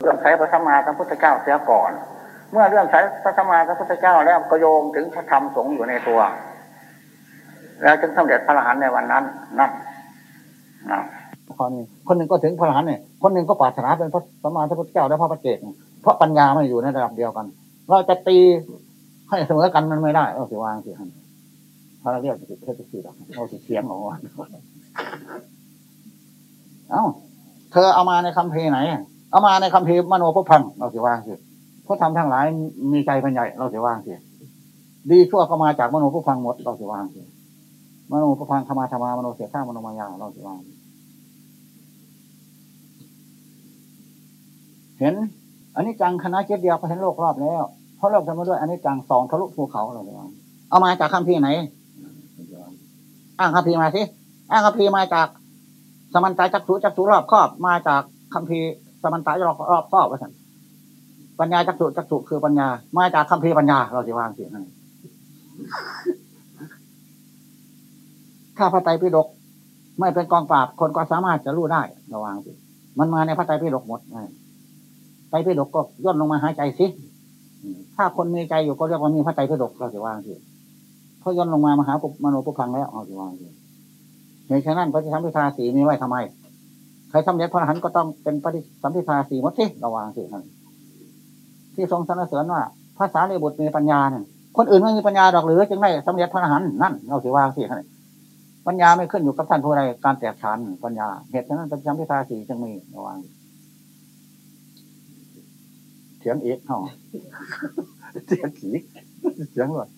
เรื่องใช้พระสัมมาสัมพุทธเจ้าเสียก่อน เมื่อเรื่องใช้พระสัมมาสัมพุทธเจ้าแล้วก็โยงถึงพระธรรมสงฆ์อยู่ในตัว แล้วจึงสำเร็จพระอรหันต์ในวันนั้นนั่นนะคนนี้คนหนึ่งก็ถึงพระอรหันต์เนี่ยคนหนึ่งก็ปรารถนาเป็นพระสัมมาสัมพุทธเจ้าและพระปฏิเจกเพราะปัญญาไม่อยู่ในระดับเดียวกัน เราจะตีให้เสมอกันมันไม่ได้เราสิวางสิฮันพระเรียกสิเทศสิเราสิเสียงของวันเอ้าเธอเอามาในคำเพไหน เอามาในคำเพมโนพุพังเราสิวางสิเพราะทำทั้งหลายมีใจเป็นใหญ่เราสิวางสิดีชั่วก็มาจากมโนพุพังหมดเราสิวางสิมโนพุพังขมาธรรมามโนเสียข้ามโนมายาเราสิวางเห็นอันนี้จังคณะเจ็ดเดียวก็เห็นโลกรอบแล้วเพราะโลกจะมาด้วยอันนี้จังสองทะลุภูเขาเราสิวางเอามาจากคำพีไหนอ้างคำพีมาสิอ้างคำพีมาจากสมันตาจักสุจักสุรอบครอบมาจากคำพี สมันตารอบรอบครอบว่าสันปัญญาจักสุจักสุคือปัญญามาจากคำพีปัญญา เราสิวางเสียงให้ถ้าพระไตรปิฎกไม่เป็นกองปราบคนก็สามารถจะรู้ได้ระวังสิมันมาในพระไตรปิฎกหมดไตรปิฎกก็ย่นลงมาหายใจสิถ้าคนมีใจอยู่ก็เรียกว่ามีพระไตรปิฎกเราสิวางสิเพราะย่นลงมามหาปุมโนปุพังแล้วเอาสิวางสิเหตุฉะนั้นพระสัมพิทาสีมีไว้ทำไม ครทำเด็จพระหันก็ต้องเป็นปฏิสัมพิทาสี่มดสิระวังสิท่านที่ทรงสรรเสริญว่าภาษาเรบุตรมีปัญญาเนี่ยคนอื่นไม่มีปัญญาดอกหรือจึงได้สำเร็จพระอรหันต์นั่นเราสิว่าสิท่านปัญญาไม่ขึ้นอยู่กับท่านผู้ใดการแตกฉานปัญญา เหตุฉะนั้นปฏิสัมพิทาสี่จึงมีระวังเถียงเอกเท่าเถียงขีเถียงว่า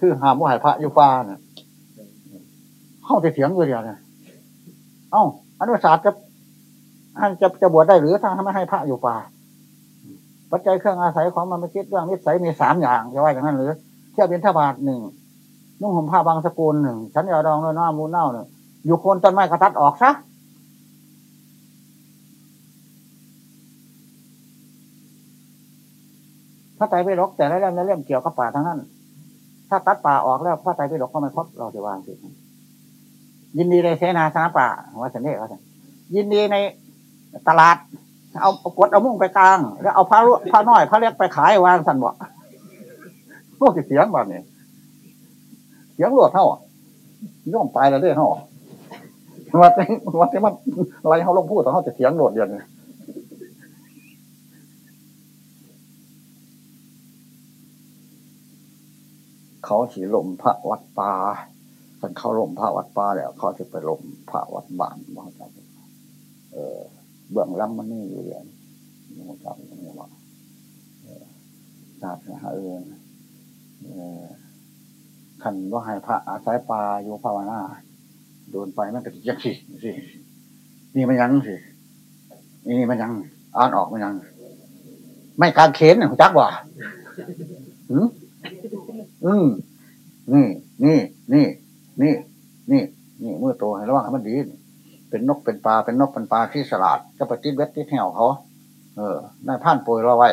คือหามว่าหายพระอยู่ฟ้าเนี่ยเข้าจะเถียงอยู่เดียวเนี่ยเอ้าอนุสาส จะจะจะบวชได้หรือถ้าไม่ให้พระอยู่ป่า ปัจจัยเครื่องอาศัยของมันไม่คิดเรื่องนิสัยมีสามอย่างจะว่าอย่างนั้นหรือเที่ยวเป็นทบาทหนึ่งนุ่งห่มผ้าบางสกุลหนึ่งฉันยาดองด้วยน้ำมูลเน่าหนึ่งอยู่โคนต้นไม้กระตัดออกซะพระไตรปิฎกแต่ละเล่มละเล่มเกี่ยวกับป่าทั้งนั้น ถ้าตัดป่าออกแล้วพระไตรปิฎกก็ไม่ครบเราจะวางสิยินดีในเสนาสนะป่าว่าสันเดชว่าสันยินดีใน ตลาด เอากดเอามุ่งไปกลาง แล้วเอาผ้าผ้าน้อยผ้าเล็กไปขายวางสันบ่พวกเสียงแบบนี้เสียงรวดเท่าย่อมไปแล้วด้วยเท่าว่าที่ว่าที่มันอะไรเขาลงพูดต่เขาจะเสียงโดดเดียวนี่เขาสีลมพระวัดป่าท่านเขาลมพระวัดป่าแล้ว เขาจะไปลมพระวัดบ้านว่าจะเออ เบื้องล้ำมันนี่อยู่อย่างนี้มันจำอย่างนี้ว่าทราบนะฮะเออขันว่าให้พระอาศัยป่าอยู่ภาวนาโดนไปมันก็จะยังสิสินี่มันยังสินี่มันยังอ่านออกมันยัง ไม่การเค้นเนี่ยจักว่าอืมอืมนี่ นี่ นี่ นี่ นี่ นี่เมื่อโตให้ระวังให้มันดี เป็นนกเป็นปลาเป็นนกเป็นปลาที่สลัดก็ไปติดเวทติดแถวเขา เออนายผ่านโปรยเราไว้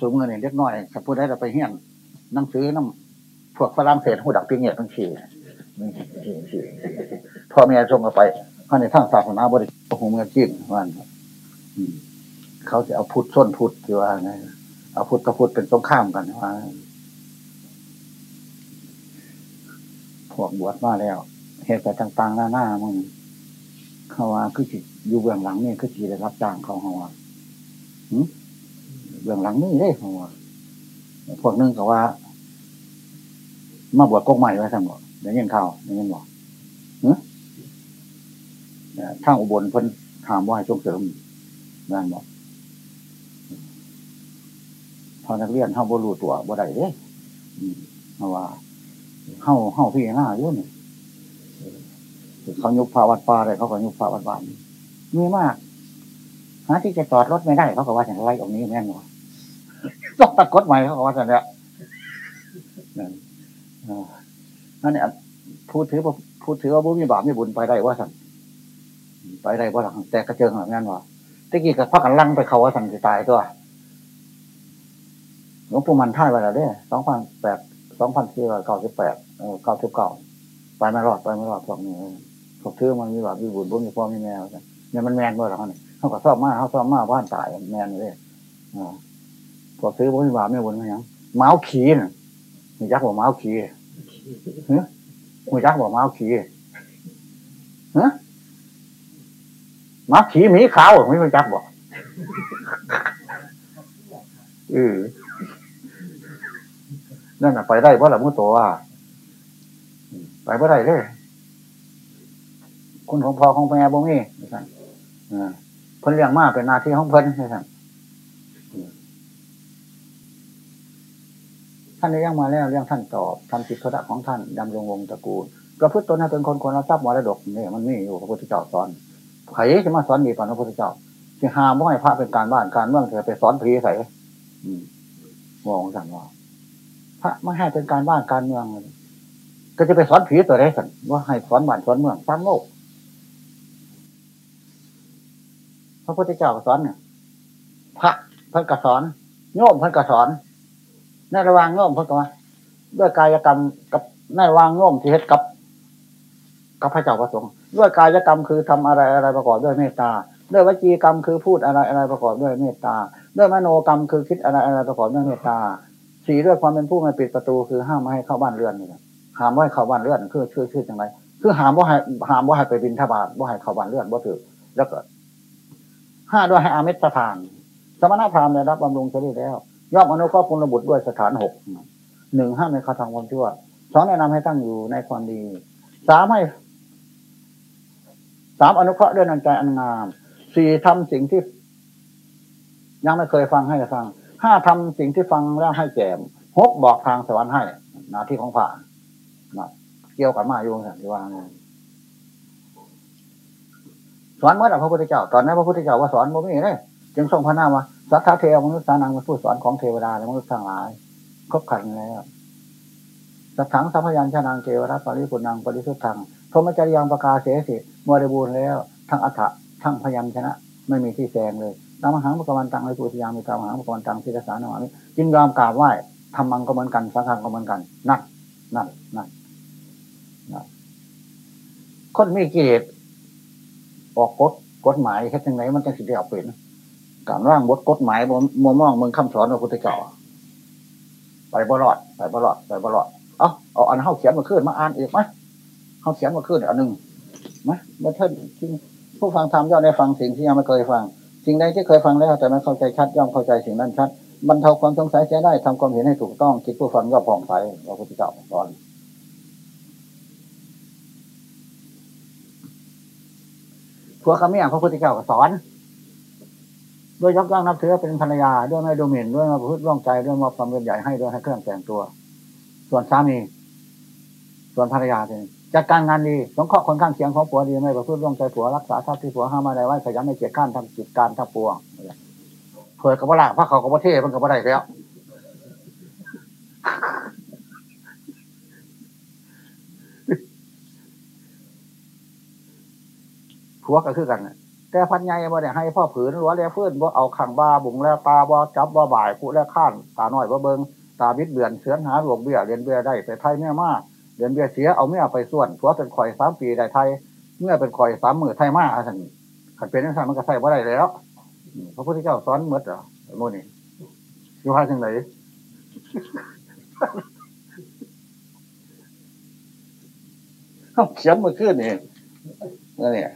สูงเงินเล็กน้อยถ้าพูดได้เราไปเฮี้ยนนั่งซื้อน้ำพวกฝรั่งเศสหูดักปีเงียบทั้งขี่พ่อแม่ส่งกันไปข้าในทางศาสนาบริสุทธิ์หูเมือจิ้นวันเขาจะเอาพุทธส้นพุทธคือว่าไงเอาพุทธกับพุทธเป็นตรงข้ามกันว่าพวกบวชมาแล้ว เหตุการณ์ต่าง ๆ หน้าหน้ามึง เขาว่าคือจิอยู่เบื้องหลังนี่คือจีได้รับจ้างเขาเขาว่าเบื้องหลังนี่ได้เขาว่าพวกนึงก็ว่า มาบวชกกใหม่ไว้ทั้งหมดเดี๋ยวเงินข่าวเดี๋ยวเงินบอกเฮ้ยทางอุบลเพิ่นถามว่าส่งเสริมนั่นบอกพอนักเรียนเข้าบรูตัวบ่ได้เด้เพราะว่าเข้าเข้าพี่หน้าเยอะเนี่ย เขายุบภาวัดป่าเลยเขาก็ยุบภาวัดบ้านมีมากหาที่จะจอดรถไม่ได้เขาก็ว่าอย่างไรตรงนี้แม่นวะต้องตัดกฎใหม่เขาก็ว่าอย่างนี้นั่นเนี่ยพูดถือว่าพูดถือว่าบุญมีบาปมีบุญไปได้ว่าสั่นไปได้ว่าหลังแต่กระเจิงแบบนั้นวะตะกี้กับพักกันลังไปเขาว่าสั่นจะตายตัวหลวงปู่มันท่ายไปแล้วเด้สองพันแปดสองพันสี่ร้อยเก้าสิบแปดเก้าสิบเก้าไปไม่รอดไปไม่รอดพวกนี้ พวกถือมันมีบาปมีบุญบุญมีพ่อมีแม่เนี่ยมันแมนด้วยหรอเนี่ยเขาก็ซ่อมมาเขาซ่อมมาบ้านตายแมนเลยอ่าพอซื้อบ่มีบาปไม่วนไม่ยังเมาส์ขีน่ะมียักษ์บอกเมาส์ขีเฮ้ยมียักษ์บอกเมาส์ขีฮะเมาส์ขีหมีขาวไม่มียักษ์บอกเออนั่นน่ะไปได้เพราะหลังมือตัวว่าไปเพราะได้เลย คุณของพ่อของแม่บ่มีนะครับเพิ่นเลี้ยงมาเป็นหน้าที่ของเพิ่นนะครับท่านได้ยงมาแล้วเรื่องท่านตอบทำสิทธิระของท่านดำรงวงตระกูลประพฤติตนให้เป็นคนคนรับทรัพย์มรดกนี่มันมีอยู่พระพุทธเจ้าสอนใครจะมาสอนดีกว่าพระพุทธเจ้าที่หามว่าให้พระเป็นการบ้านการเมืองเธอไปสอนผีใส่มองสั่งว่าพระไม่ให้เป็นการบ้านการเมืองก็จะไปสอนผีตัวไรสั่นว่าให้สอนบ้านสอนเมืองสร้างโลก ระพุทธเจ้าสอนเนี่ยพระพระกสอนโยมพระกสอนในระหว่างโยมพระกว่าด้วยกายกรรมกับในระหว่างโยมที่เฮ็ดกับ กับพระเจ้าประสงค์ด้วยกายกรรมคือทำอะไรอะไรประกอบด้วยเมตตาด้วยวจีกรรมคือพูดอะไรอะไรประกอบด้วยเมตตา ด้วยมโนกรรมคือคิดอะไรอะไรประกอบด้วยเมตตาสี่ด้วยความเป็นผู้ไม่ปิดประตูคือห้ามไม่ให้เข้าบ้านเรือนนี่ห้ามว่ให้เข้าบ้านเรือนคือชื่อชื่อจังไรคือห้ามว่าให้ห้ามว่าให้ไปบินทบาทว่าให้เข้าบ้านเรือนว่าถือแล้วก็ ห้าด้วยให้อามิตรทาน สมณพราหมณ์ได้รับบำรุงเฉลี่ยแล้วย่อมอนุเคราะห์คุณบุตรด้วยสถานหกหนึ่งห้ามในคาทางความชั่วสองแนะนำให้ตั้งอยู่ในความดีสามให้สามอนุเคราะห์ด้วยนันใจอันงามสี่ทำสิ่งที่ยังไม่เคยฟังให้ฟังห้าทำสิ่งที่ฟังแล้วให้แจมหกบอกทางสวรรค์ให้หน้าที่ของผ่านเกี่ยวกับมาโยงสันติวาง สอนเมื่อไหร่พระพุทธเจ้า ตอนนั้นพระพุทธเจ้าว่าสอนโมไม่เลยจึงทรงพระนามว่าสัทธาเทวมนุษย์สานังมาพูดสอนของเทวดาและมนุษย์ทั้งหลายครบขันแล้วสัทถังสัพยัญชนะเทวราปริปุนังปริสุทธังพรหมจริยังประกาศเสสิมวรบูรณ์แล้ว ทั้งอัฏฐะทั้งพยัญชนะ ไม่มีที่แซงเลยนามหังมกวันตังในปุถิยามีตามหังมกวันตังศิรสานามิจินยอมกราบไหว้ทำมังก็เหมือนกันสังฆังก็เหมือนกันนั่นนั่นนั่นคนมีกิเลส ออกกฎกฎหมายแค่ยังไงมันจะสิได้เอาเป็นการร่างบทกฎหมายมมมองมึงคำสอนพระพุทธเจ้าไปบลอดไปบลอดไปบลอดเอาเอาอันเข้าเขียนมาขึ้นมาอ่านอีกไหมเข้าเขียนมาขึ้นอันหนึ่งไหมเมื่อท่านผู้ฟังธรรมย่อมได้ฟังสิ่งที่ยังไม่เคยฟัง สิ่งใดที่เคยฟังแล้วแต่ไม่เข้าใจชัดย่อมเข้าใจสิ่งนั้นชัดบรรเทาความสงสัยเสียได้ทำความเห็นให้ถูกต้องคิดผู้ฟังย่อมผ่องใสพระพุทธเจ้าสอน ผัวกับเมียพระพุทธเจ้าก็สอน ด้วยยกย่องนับถือเป็นภรรยาด้วยไม่ดูหมิ่นด้วยมาพูดร่องใจด้วยมาความเป็นใหญ่ให้ด้วยให้เครื่องแต่งตัว ส่วนสามี ส่วนภรรยาเองจัดการงานดีสงเคราะห์คนข้างเคียงของผัวดีไม่ประพฤติร่วงใจผัวรักษาทรัพย์ที่ผัวห้ามอะไรไว้ขยันไม่เกียจข้านทำกิจการทั้งปวงเผยกับว่าละพระเขากับว่าเทศมันกับว่าได้แล้ว ผัวก็คือกันแต่พันใหญ่บ่เนี่ยให้พ่อผืนหัวแล้วเพื่อนบ่เอาขังบ้าบุงแล้วตาบ่จับบ่บ่ายผู้แล้วข้านตาหน่อยบ่เบิงตาบิดเบือนเสือนหาหลวงเบี้ยเรียนเบี้ยได้ไปไทยเมื่มาเรียนเบี้ยเสียเอาเมื่ไปส่วนผัวเป็นข่อยสามปีได้ไทยเมื่อเป็นข่อยสามหมื่นไทยมาท่านขันเป็นนั่นมันก็ใส่บ่ได้แล้วพระพุทธเจ้าสอนมดเหรอโมนี่อยู่ห้าจังไหนเขียนมาขึ้นเองนี่นเนี่ย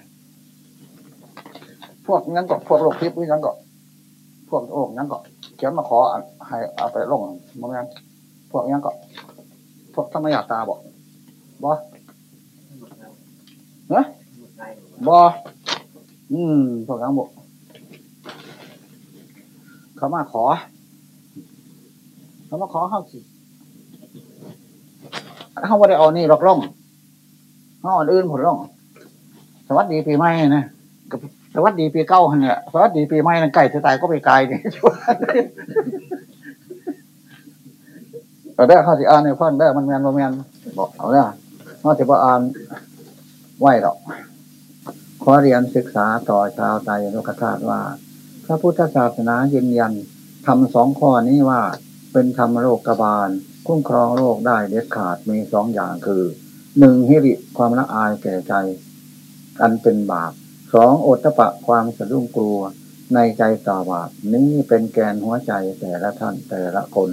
พวกนั้นก็พวกโรคทิพย์นั้นก็ พวกโรคนั้นก็เขียนมาขอให้เอาไปลงมันนั้นพวกนั้นก็ พวกธรรมยาตาบอกบอเนะบออืมพวกนั้นบอกเขามาขอเขามาขอเขาสิเขาไม่ได้เอานี่หรอกร่องเขาอ่อนอื่นผลร่อง สวัสดีปีใหม่นะ สวัสดีปีเก้าเนี่ยสวัสดีปีใหม่นั่นไก่จะตายก็ไปไกลเนี่ยแต่ได้ข้าสิอ่านในฟังได้มันแมนโมแมนบอกเอาเนี่ยนอกจากว่าอ่านไหวหรอกขอเรียนศึกษาต่อชาวไตรโลกธาตุว่า พระพุทธศาสนายืนยันทำสองข้อนี้ว่าเป็นธรรมโลกกบาล คุ้มครองโลกได้เด็ดขาดมีสองอย่างคือหนึ่งฮิริความละอายแก่ใจ อันเป็นบาป สองโอตปะความสะดุ้งกลัว ในใจต่อบาปนี้เป็นแกนหัวใจแต่ละท่านแต่ละคน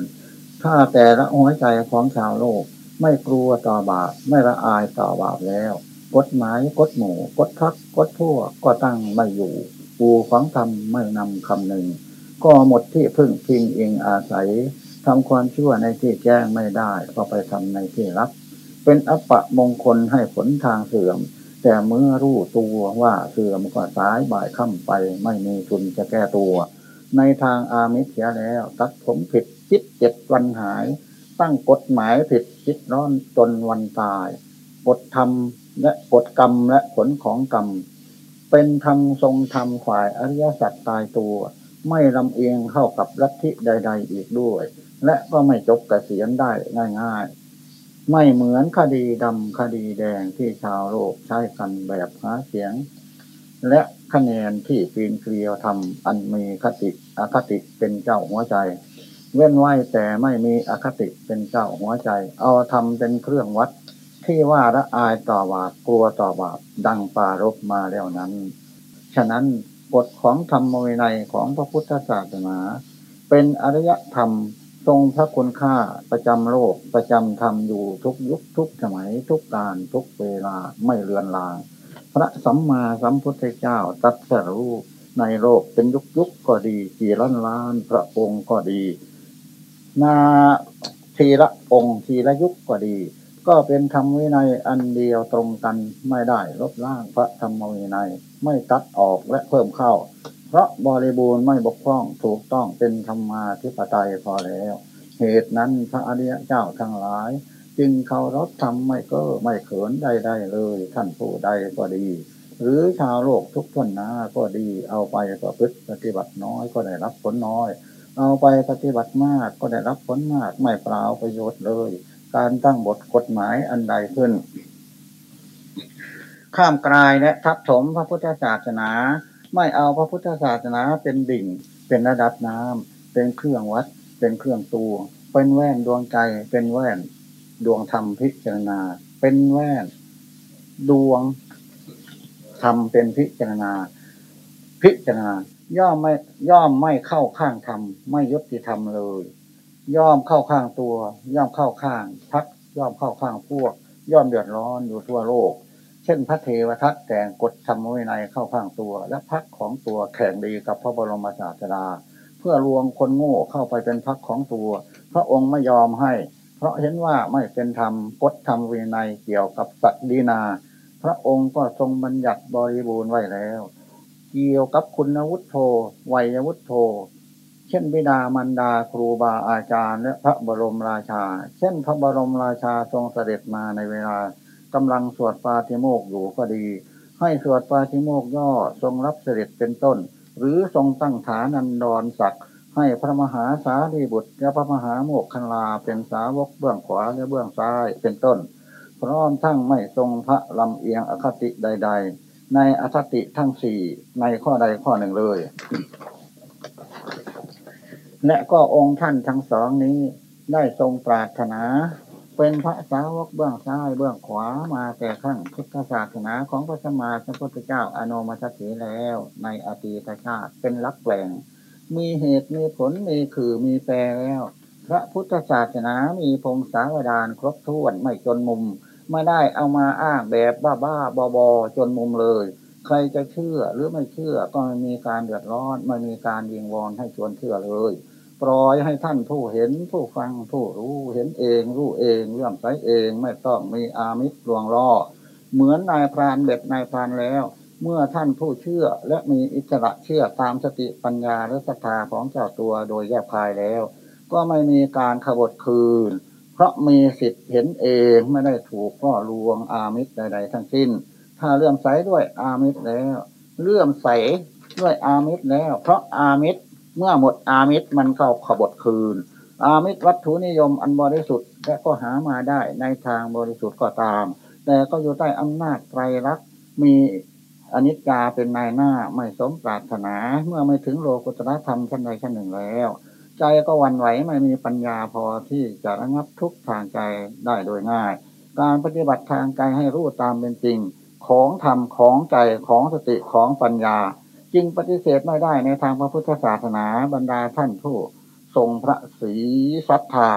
ถ้าแต่ละหัวใจของชาวโลก ไม่กลัวต่อบาปไม่ละอายต่อบาปแล้วกฎหมายกฎหมู่กฎพักกฎทั่วก็ตั้งไม่อยู่ปูฝังธรรมไม่นำคำหนึ่ง ก็หมดที่พึ่งพิงเองอาศัยทำความชั่วในที่แจ้งไม่ได้ก็ไปทำในที่รับ เป็นอัปปะมงคลให้ผลทางเสื่อม แต่เมื่อรู้ตัวว่าเสื่อมก็สายบ่ายค่ำไป ไม่มีทุนจะแก้ตัว ในทางอามิเสียแล้ว ตัดผมผิดคิดเจ็ดวันหาย ตั้งกฎหมายผิดคิดร้อนจนวันตายกฎธรรมและกฎกรรมและผลของกรรม เป็นธรรมทรงธรรมฝ่ายอริยสัจตายตัว ไม่ลำเอียงเข้ากับลัทธิใด ๆ อีกด้วย และก็ไม่จบกเกษียณได้ง่าย ๆ ไม่เหมือนคดีดำคดีแดงที่ชาวโลกใช้กันแบบหาเสียง และคะแนนที่ปีนเกลียวทำอันมีคติอคติเป็นเจ้าหัวใจ เว้นไว้แต่ไม่มีอคติเป็นเจ้าหัวใจ เอาทำเป็นเครื่องวัด ที่ว่าละอายต่อบาปกลัวต่อบาปดังปารบมาแล้วนั้น ฉะนั้นกฎของธรรมวินัยของพระพุทธศาสนา เป็นอริยธรรม ทรงพระคุณค่าประจำโลกประจำธรรมอยู่ทุกยุคทุกสมัยทุกการทุกเวลาไม่เลือนลาง พระสัมมาสัมพุทธเจ้าตัดสรู้ในโลกเป็นยุคยุคก็ดีกี่ล้านล้านพระองค์ก็ดีนาทีละองค์ทีละยุคก็ดี ก็เป็นธรรมวินัยอันเดียวตรงกันไม่ได้ลบล้างพระธรรมวินัย ไม่ตัดออกและเพิ่มเข้า เพราะบริบูรณ์ไม่บกพร่องถูกต้องเป็นธรรมาธิปไตยพอแล้ว เหตุนั้นพระอริยเจ้าทั้งหลาย จึงเคารพธรรมไม่ก็ไม่เขินใดๆเลย ท่านผู้ใดก็ดี หรือชาวโลกทุกคนนะก็ดีเอาไปประพฤติปฏิบัติน้อยก็ได้รับผลน้อย เอาไปปฏิบัติมากก็ได้รับผลมากไม่เปล่าประโยชน์เลย การตั้งบทกฎหมายอันใดขึ้น ข้ามกลายและทับถมพระพุทธศาสนา ไม่เอาพระพุทธศาสนาเป็นดิ่ง เป็นระดับน้ำเป็นเครื่องวัด เป็นเครื่องตัวเป็นแว่นดวงใจ เป็นแว่น ดวงธรรมพิจารณา เป็นแว่น ดวงธรรมเป็นพิจารณา พิจารณา ย่อมไม่ย่อมไม่เข้าข้างธรรมไม่ยุติธรรมเลย ย่อมเข้าข้างตัว ย่อมเข้าข้างพักย่อมเข้าข้างพวก ย่อมเดือดร้อนอยู่ทั่วโลก เช่นพระเทวทัตแต่งกฎธรรมวินัยเข้าข้างตัว และพักของตัวแข่งดีกับพระบรมศาสดา เพื่อรวงคนโง่เข้าไปเป็นพักของตัว พระองค์ไม่ยอมให้ เพราะเห็นว่าไม่เป็นธรรมกฎธรรมวินัยเกี่ยวกับสัตดีนา พระองค์ก็ทรงบัญญัติบริบูรณ์ไว้แล้ว เกี่ยวกับคุณวุฒโธวัยวุฒโธเช่นบิดามารดาครูบาอาจารย์และพระบรมราชา เช่นพระบรมราชาทรงเสด็จมาในเวลา กำลังสวดปาติโมกอยู่ก็ดี ให้สวดปาติโมกย่อทรงรับเสด็จเป็นต้น หรือทรงตั้งฐานันดรศักดิ์ให้พระมหาสารีบุตรและพระมหาโมกคันลาเป็นสาวกเบื้องขวาและเบื้องซ้ายเป็นต้น พร้อมทั้งไม่ทรงพระลำเอียงอคติใด ๆ ในอคติทั้งสี่ในข้อใดข้อหนึ่งเลย และก็องค์ท่านทั้งสองนี้ได้ทรงปรารถนา เป็นพระสาวกเบื้องซ้ายเบื้องขวามาแต่ขั้งพุทธศาสนาของพระสมมาสัมพุทธเจ้าอนุมัติแล้ว ในอดีตชาติเป็นลักแหล่งมีเหตุมีผลมีคือมีแปรแล้ว พระพุทธศาสนามีพงศาวดารครบถ้วนไม่จนมุมไม่ได้เอามาอ้างแบบบ้าบ้าบอบจนมุมเลย ใครจะเชื่อหรือไม่เชื่อก็ไม่มีการเดือดร้อนไม่มีการวิงวอนให้ชวนเชื่อเลย ปล่อยให้ท่านผู้เห็นผู้ฟังผู้รู้เห็นเอง รู้เองเรื่องใสเองไม่ต้องมีอามิตรลวงล่อ เหมือนนายพรานเด็ดนายพรานแล้ว เมื่อท่านผู้เชื่อและมีอิสระเชื่อตามสติปัญญาและศรัทธาของเจ้าตัวโดยแยบคายแล้ว ก็ไม่มีการขบฏคืน เพราะมีสิทธิ์เห็นเองไม่ได้ถูกล่อลวงอามิตรใด ๆ ทั้งสิ้น ถ้าเลื่อมใสด้วยอามิตรแล้ว เลื่อมใสด้วยอามิตรแล้ว เพราะอามิตร เมื่อหมดอามิตรมันเข้าขบฏคืน อามิตรวัตถุนิยมอันบริสุทธิ์และก็หามาได้ในทางบริสุทธิ์ก็ตาม แต่ก็อยู่ใต้อำนาจไตรลักษณ์มีอนิจจาเป็นนายหน้าไม่สมปรารถนา เมื่อไม่ถึงโลกุตระธรรมชั้นใดชั้นหนึ่งแล้ว ใจก็วันไหวไม่มีปัญญาพอที่จะระงับทุกทางใจได้โดยง่าย การปฏิบัติทางใจให้รู้ตามเป็นจริง ของธรรมของใจของสติของปัญญา จึงปฏิเสธไม่ได้ในทางพระพุทธศาสนาบรรดาท่านผู้ทรงพระศรีศรัทธา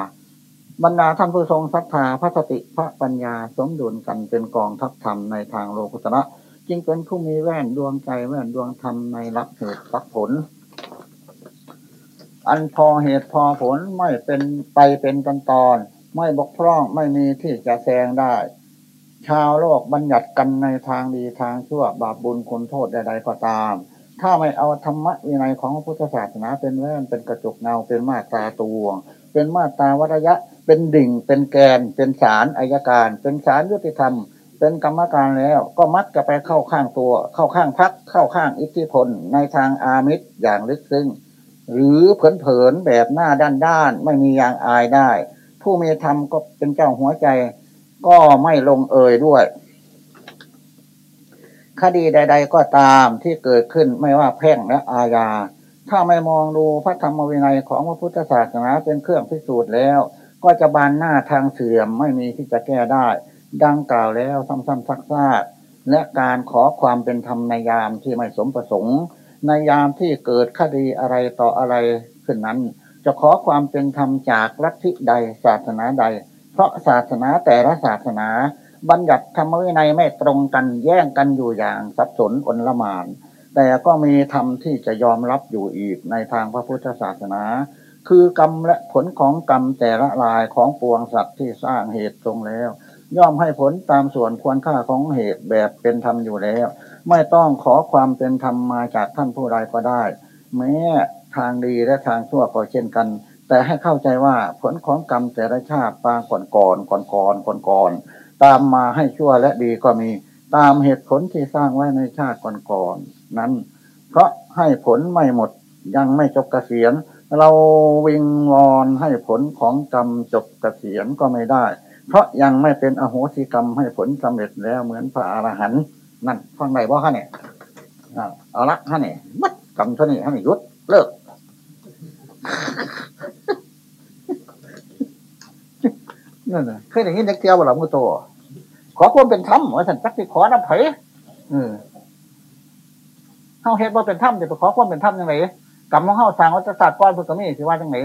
บรรดาท่านผู้ทรงศรัทธาพระสติพระปัญญาสมดุลกันเป็นกองทัพธรรมในทางโลกุตระจึงเป็นผู้มีแว่นดวงใจแว่นดวงธรรมในรักเหตุรักผล อันพอเหตุพอผลไม่เป็นไปเป็นตอนตอน ไม่บกพร่องไม่มีที่จะแซงได้ ชาวโลกบัญญัติกันในทางดีทางชั่วบาปบุญคุณโทษใดๆก็ตาม ถ้าไม่เอาธรรมะวินัยของพุทธศาสนาเป็นแว่นเป็นกระจกเงาเป็นมาตราตวง เป็นมาตราวัฏยะ เป็นดิ่ง เป็นแกน เป็นสารอายการ เป็นสารยุติธรรม เป็นกรรมการแล้ว ก็มักจะไปเข้าข้างตัว เข้าข้างพัก เข้าข้างอิทธิพล ในทางอามิตรอย่างลึกซึ้งหรือเผลอๆแบบหน้าด้านๆไม่มียางอายได้ ผู้มีธรรมก็เป็นเจ้าหัวใจ ก็ไม่ลงเอยด้วย คดีใด ๆ ก็ตามที่เกิดขึ้นไม่ว่าแพ่งและอาญา ถ้าไม่มองดูพระธรรมวินัยของพระพุทธศาสนาเป็นเครื่องพิสูจน์แล้ว ก็จะบานหน้าทางเสื่อมไม่มีที่จะแก้ได้ ดังกล่าวแล้วซ้ำๆซักๆและการขอความเป็นธรรมในยามที่ไม่สมประสงค์ ในยามที่เกิดคดีอะไรต่ออะไรขึ้นนั้น จะขอความเป็นธรรมจากลัทธิใดศาสนาใด เพราะศาสนาแต่ละศาสนา บัญญัติธรรมวินัยไม่ตรงกันแย่งกันอยู่อย่างสับสนอนละมาน แต่ก็มีธรรมที่จะยอมรับอยู่อีกในทางพระพุทธศาสนา คือกรรมและผลของกรรมแต่ละลายของปวงสัตว์ที่สร้างเหตุตรงแล้ว ย่อมให้ผลตามส่วนควรค่าของเหตุแบบเป็นธรรมอยู่แล้ว ไม่ต้องขอความเป็นธรรมมาจากท่านผู้ใดก็ได้ แม้ทางดีและทางชั่วก็เช่นกัน แต่ให้เข้าใจว่าผลของกรรมแต่ละชาติปางก่อนก่อนก่อนก่อนก่อนก่อน ตามมาให้ชั่วและดีก็มี ตามเหตุผลที่สร้างไว้ในชาติก่อนก่อนนั้น เพราะให้ผลไม่หมดยังไม่จบกเกษียณเราวิงวอนให้ผลของกรรมจบกเกษียณก็ไม่ได้ เพราะยังไม่เป็นอโหสิกรรมให้ผลสำเร็จแล้วเหมือนพระอรหันต์นั่นฟังไหนบ่ฮะเนี่ยเอาละฮะเนี่ยมัดกรรมเท่านี้ฮะเนี่ยยุดเลิกนั่นน่ะเคยได้ยินเด็กเตียวบ่หลังมือโต ขอความเป็นธรรมว่าสันจักสิขอน้ำไผ่เออเฮาเฮ็ดว่าเป็นธรรมจะไปขอความเป็นธรรมยังไงกรรมของเฮาสร้างวัฏศาสตร์ก้อนเพื่อก็มีสิว่าจังไหน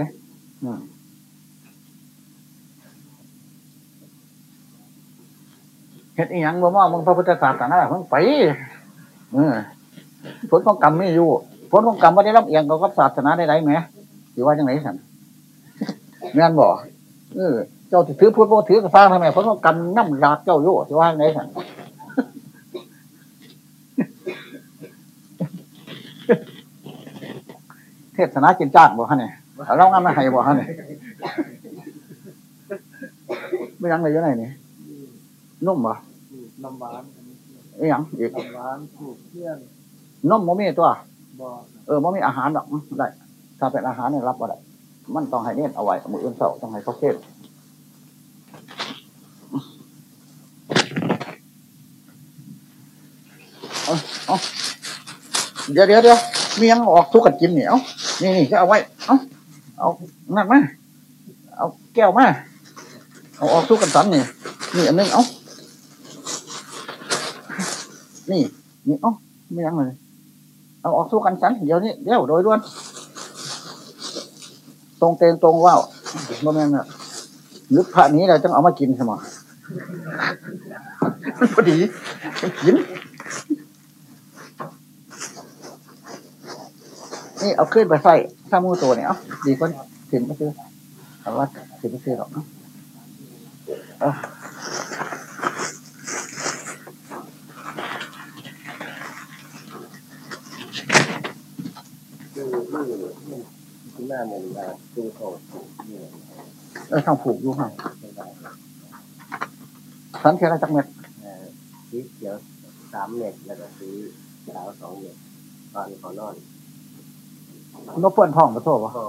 เฮ็ดอีหยังบ่มองมึงพระพุทธศาสนาเพิ่งไปผลของกรรมไม่อยู่ผลของกรรมไม่ได้รับเอียงกับศาสนาใดๆไหมสิว่าจังไหนสันแม่นบ่เออ เจ้าถือพูดว่าถือกระซ้างทำไมเพราะเขากำน้ำลากเจ้าโย่ที่ว่าไงสันเทศนากินจ้างบ่ฮะเนี่ยเรางานมาให้บ่ฮะเนี่ยไม่ยังเลยยังไงนี่นุ่มบ่น้ำหวานไอ้หยังอีกน้ำหวานถูกเที่ยงนมบ่มีตัวบ่เออบ่มีอาหารดอกได้ ถ้าเป็นอาหารเนี่ยรับบ่ได้มันต้องให้เน้นเอาไว้มืออื่นเสาร์ต้องให้เขาเทศ เอาเดี๋ยวเดี๋ยวเดี๋ยวมียังออกทุกกันกินเหนียวนี่นี่จะเอาไว้ เอาเอานั่นมาเอาแก้วมาเอาออกทุกกันสันนี่นี่อันนึงเอานี่นี่เอาไม่ยังเลยเอาออกสู้กันสันเดี๋ยวนี้เดี๋ยวโดยด่วน ตรงเตนตรงว่าวบ่แม่นอะนึกพระนี้เราต้องเอามากินใช่ไหมพอดีกิน นี่เอาขึ้นไปใส่ข้ามูตัวเนี่ยดีกว่าถึงไปซื้อแต่ว่าถึงไปซื้อหรอกเนาะเออคือคือหน้าเหมือนกันคือเขาเนี่ยเออทางผูกอยู่ห่างสันเทระจักเม็ดสีเขียวสามเม็ดแล้วก็สีขาวสองเม็ดตอนขานอน นกพ่วนท้องกระโทษวะก็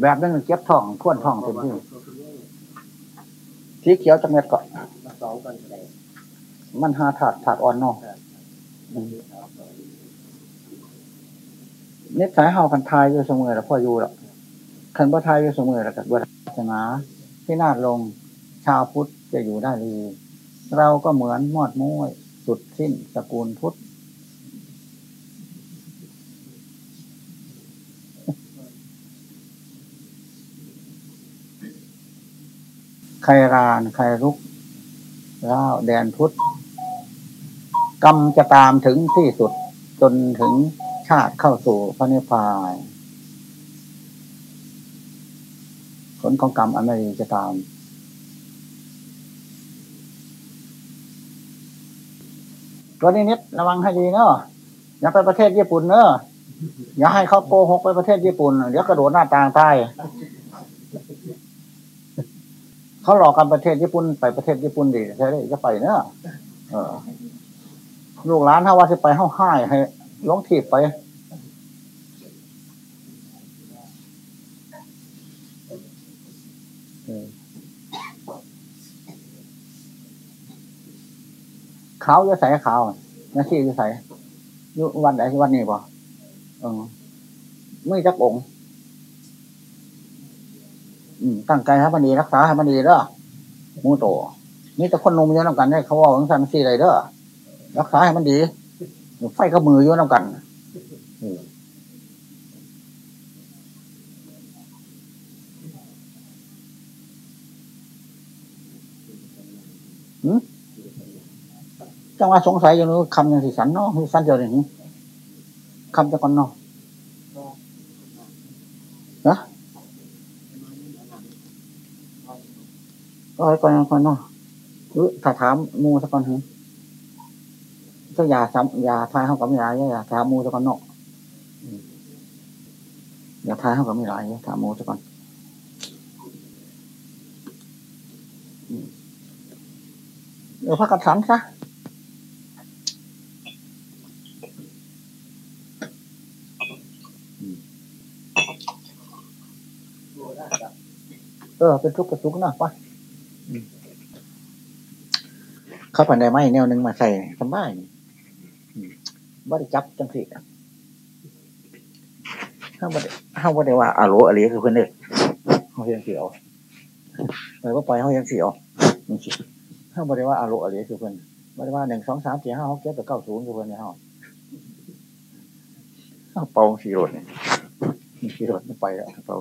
แบบนึงเก็บท้องพ่วนท้องเต็มที่สีเขียวจักเม็ดก็มาสองกันแสดงมันหาถาดถาดอ่อนเนาะสีขาวสองนิสัยเฮาคันทายอยู่เสมอแล้วพ่ออยู่แล้วคันบ่ทายอยู่เสมอแล้วกับศาสนาที่นาดลงชาวพุทธจะอยู่ได้ดีเราก็เหมือนมอดม้วยสุดสิ้นสกุลพุทธ ใครรานใครรุกล้าวแดนพุทธกรรมจะตามถึงที่สุดจนถึงชาติเข้าสู่พระนิพพานผลของกรรมอันไม่ดีจะตาม ตัวนี้นิดระวังให้ดีเนอะอย่าไปประเทศญี่ปุ่นเนอะอย่าให้เขาโกหกไปประเทศญี่ปุ่น เดี๋ยวกระโดดหน้าต่างตาย เขาหลอกกันประเทศญี่ปุ่นไปประเทศญี่ปุ่นดีใช่ไหมจะไปเนอะลูกหลานถ้าว่าจะไปห้าห้ายให้ลงถีบไปเขาจะใส่ขาวนาที่จะใส่ยุวันไหนวันนี้ป่ะเออไม่จักองค์ ตั้งใจให้มันดีรักษาให้มันดีเด้อมูโตนี่แต่คนนมเยอะน้ำกันเนี่ยเขาว่าของสันสีอะไรเด้อรักษาให้มันดีไฟก็มือเยอะน้ำกันจังว่าสงสัยอยู่นู้คำยังสิสันเนาะสิสันเดียวอย่างนี้คำจะก่อนเนาะนะ ก็ให้ก่อนก่อนเนาะหรือถ้าถามมูสักก่อนหึก็อย่าซ้ำอย่าทายเขากับไม่หลายอย่าถามมูสักก่อนเนาะอย่าทายเขากับไม่หลายถามมูสักก่อนเดี๋ยวพักกันสันซะเออเป็นทุกข์เป็นทุกข์นะไป เข้าไปในไม้แนวหนึ่งมาใส่สบายบ่ได้จับจังสิห้าบ่ได้ห้าบ่ได้ว่าอาโลอะไรคือเพื่อนเด้เขายังเสียวไปว่าไปเขายังเสียวนี่สิห้าบ่ได้ว่าอาโลอะไรคือเพื่อนบ่ได้ว่าหนึ่งสองสามสี่ห้าหกเจ็ดแปดเก้าศูนย์คือเพื่อนเนี่ยเขาเขาเป่าสีรถเนี่ยสีรถไม่ไปแล้วเป่า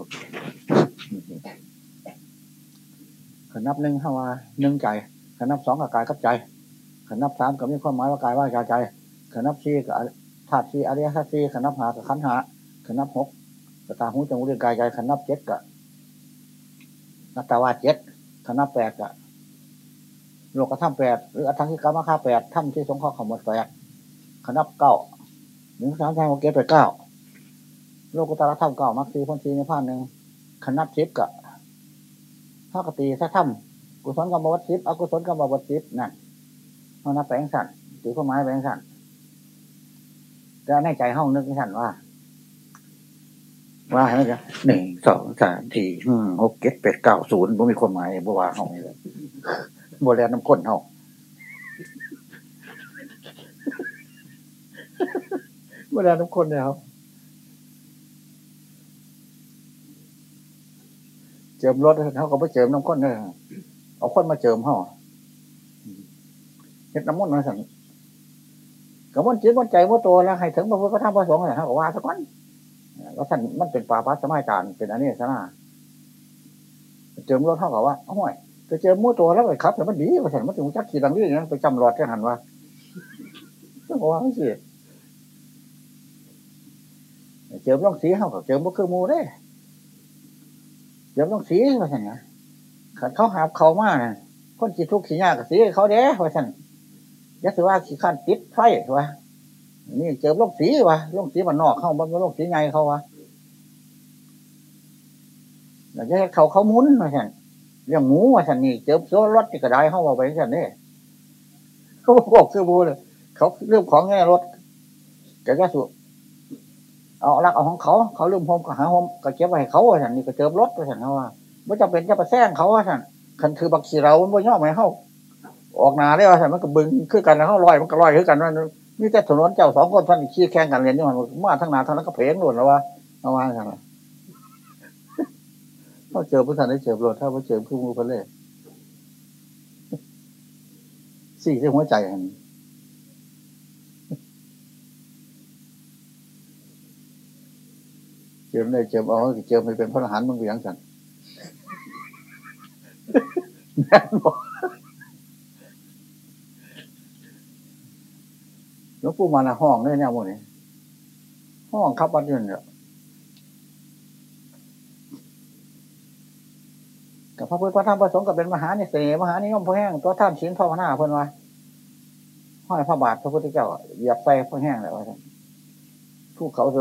ขนับหนึ่งเข้าว่าหนึ่งใจขนับสองกับกายกับใจขนับสามก็มีความหมายว่ากายว่าใจใจขนับสี่กับธาตุสี่อริยสัจสี่ขนับห้ากับขันห้าขนับหกกับตาหูจมูกเรียนกายใจขนับเจ็ดกับนัตตาวาเจ็ดขนับแปดกับโลกธรรมแปดหรืออัตถังที่กรรมค่าแปดธรรมที่สงเคราะห์ขมวดแปดขนับเก้าหนึ่งสามสามหกเจ็ดแปดเก้าโลกุตระธรรมเก้ามักสีพ้นสี่ในผ่านหนึ่งขนับสิบกับ ถ้ากตีถ้าทำกุศลกรรมวัตสิบอกุศลกรรมวัตสิบนั่นเขานับแปลงสั่นถือข้อไม้แปลงสั่นจะในใจห้องนึกสั่นว่า ว่าให้จะหนึ่งสองสามสี่หกเจ็ดแปดเก้าศูนย์บ่มีความหมายบ่ว่าห้องเลยบ่แลน้ำข้นห้องบ่แลน้ำข้นเนี่ยครับ จิมรถเขาก็ไปเจิมน้ำข้นเลยเอาข้นมาเจิมเขาเฮ็ดน้ำมันมาสั่งกับมันจิตมันใจมันตัวแล้วให้ถึงพระพุทธธรรมพระสงฆ์เนี่ยเขาก็ว่าสักวันแล้วท่านมันเป็นป่าพัสมัยจารเป็นอันนี้ซะนะเจิมรถเขาก็ว่าห้อยจะเจิมมั่วตัวแล้วไปครับแต่มันดีว่าฉันมันถึงจักขี่ดังนี้นะไปจำรอดแค่หันว่าต้องบอกว่าไม่สิเจิมร่องสีเขาก็เจิมบ่คือมูได้ เดี๋ยวต้องสีว่าสั่นนะขันเขาหาเขามากนะคนจิตทุกข์ขี้ยากกับสีเขาเด้ว่าสั่นยักษ์ว่าขี้ขันติดไฟวะนี่เจอโรคสีวะโรคสีมันนอกเข้าบ้านโรคสีไงเขาวะแล้วจะเขาเขามุนว่าสั่นเรื่องหมูว่าสั่นนี่เจอโซ่รถที่กระไดเข้ามาไปสั่นนี่เขาบอกคือบูเลยเขาเรื่องของแง่รถแกก็สุ เอาลักเอาของเขา เขาลืมโฮมก็หาโฮมก็เก็บไว้ให้เขาว่าฉันนี่ก็เจิมรถว่าฉันเขาว่าไม่จำเป็นจะไปแซงเขาว่าฉันคันคือบักขีเราไม่ย่อมให้เขาออกนาได้ว่าฉันมันก็บึงคือกันแล้วเขาลอยมันก็ลอยคือกันว่านี่แต่ถนนเจ้าสองคนท่านขี่แข่งกันเรียนนี่มันมาทั้งนาทั้งนั้นก็เพลงหลุดแล้วว่าเอาว่าฉันเขาเจอผู้ท่านได้เจอรถถ้าเขาเจอคู่มือไปเลยสี่ที่หัวใจอัน จิมได้เจิมเอาเจิมไปเป็นพระอรหันต์มึงไปยังสันแม่บอกหลวงปู่มาละห้องได้แนวโมนี่ห้องขับวัดยืนเนี่ยกับพระพุทธพระธรรมพระสงฆ์กับเป็นมหาเนเสมหานิยมพระแห้งตัวท่านชิ้นภาวนาเพิ่นว่าห้อยพระบาทพระพุทธเจ้าเหยียบไปพระแห้งแล้วว่าผู้เขาสุ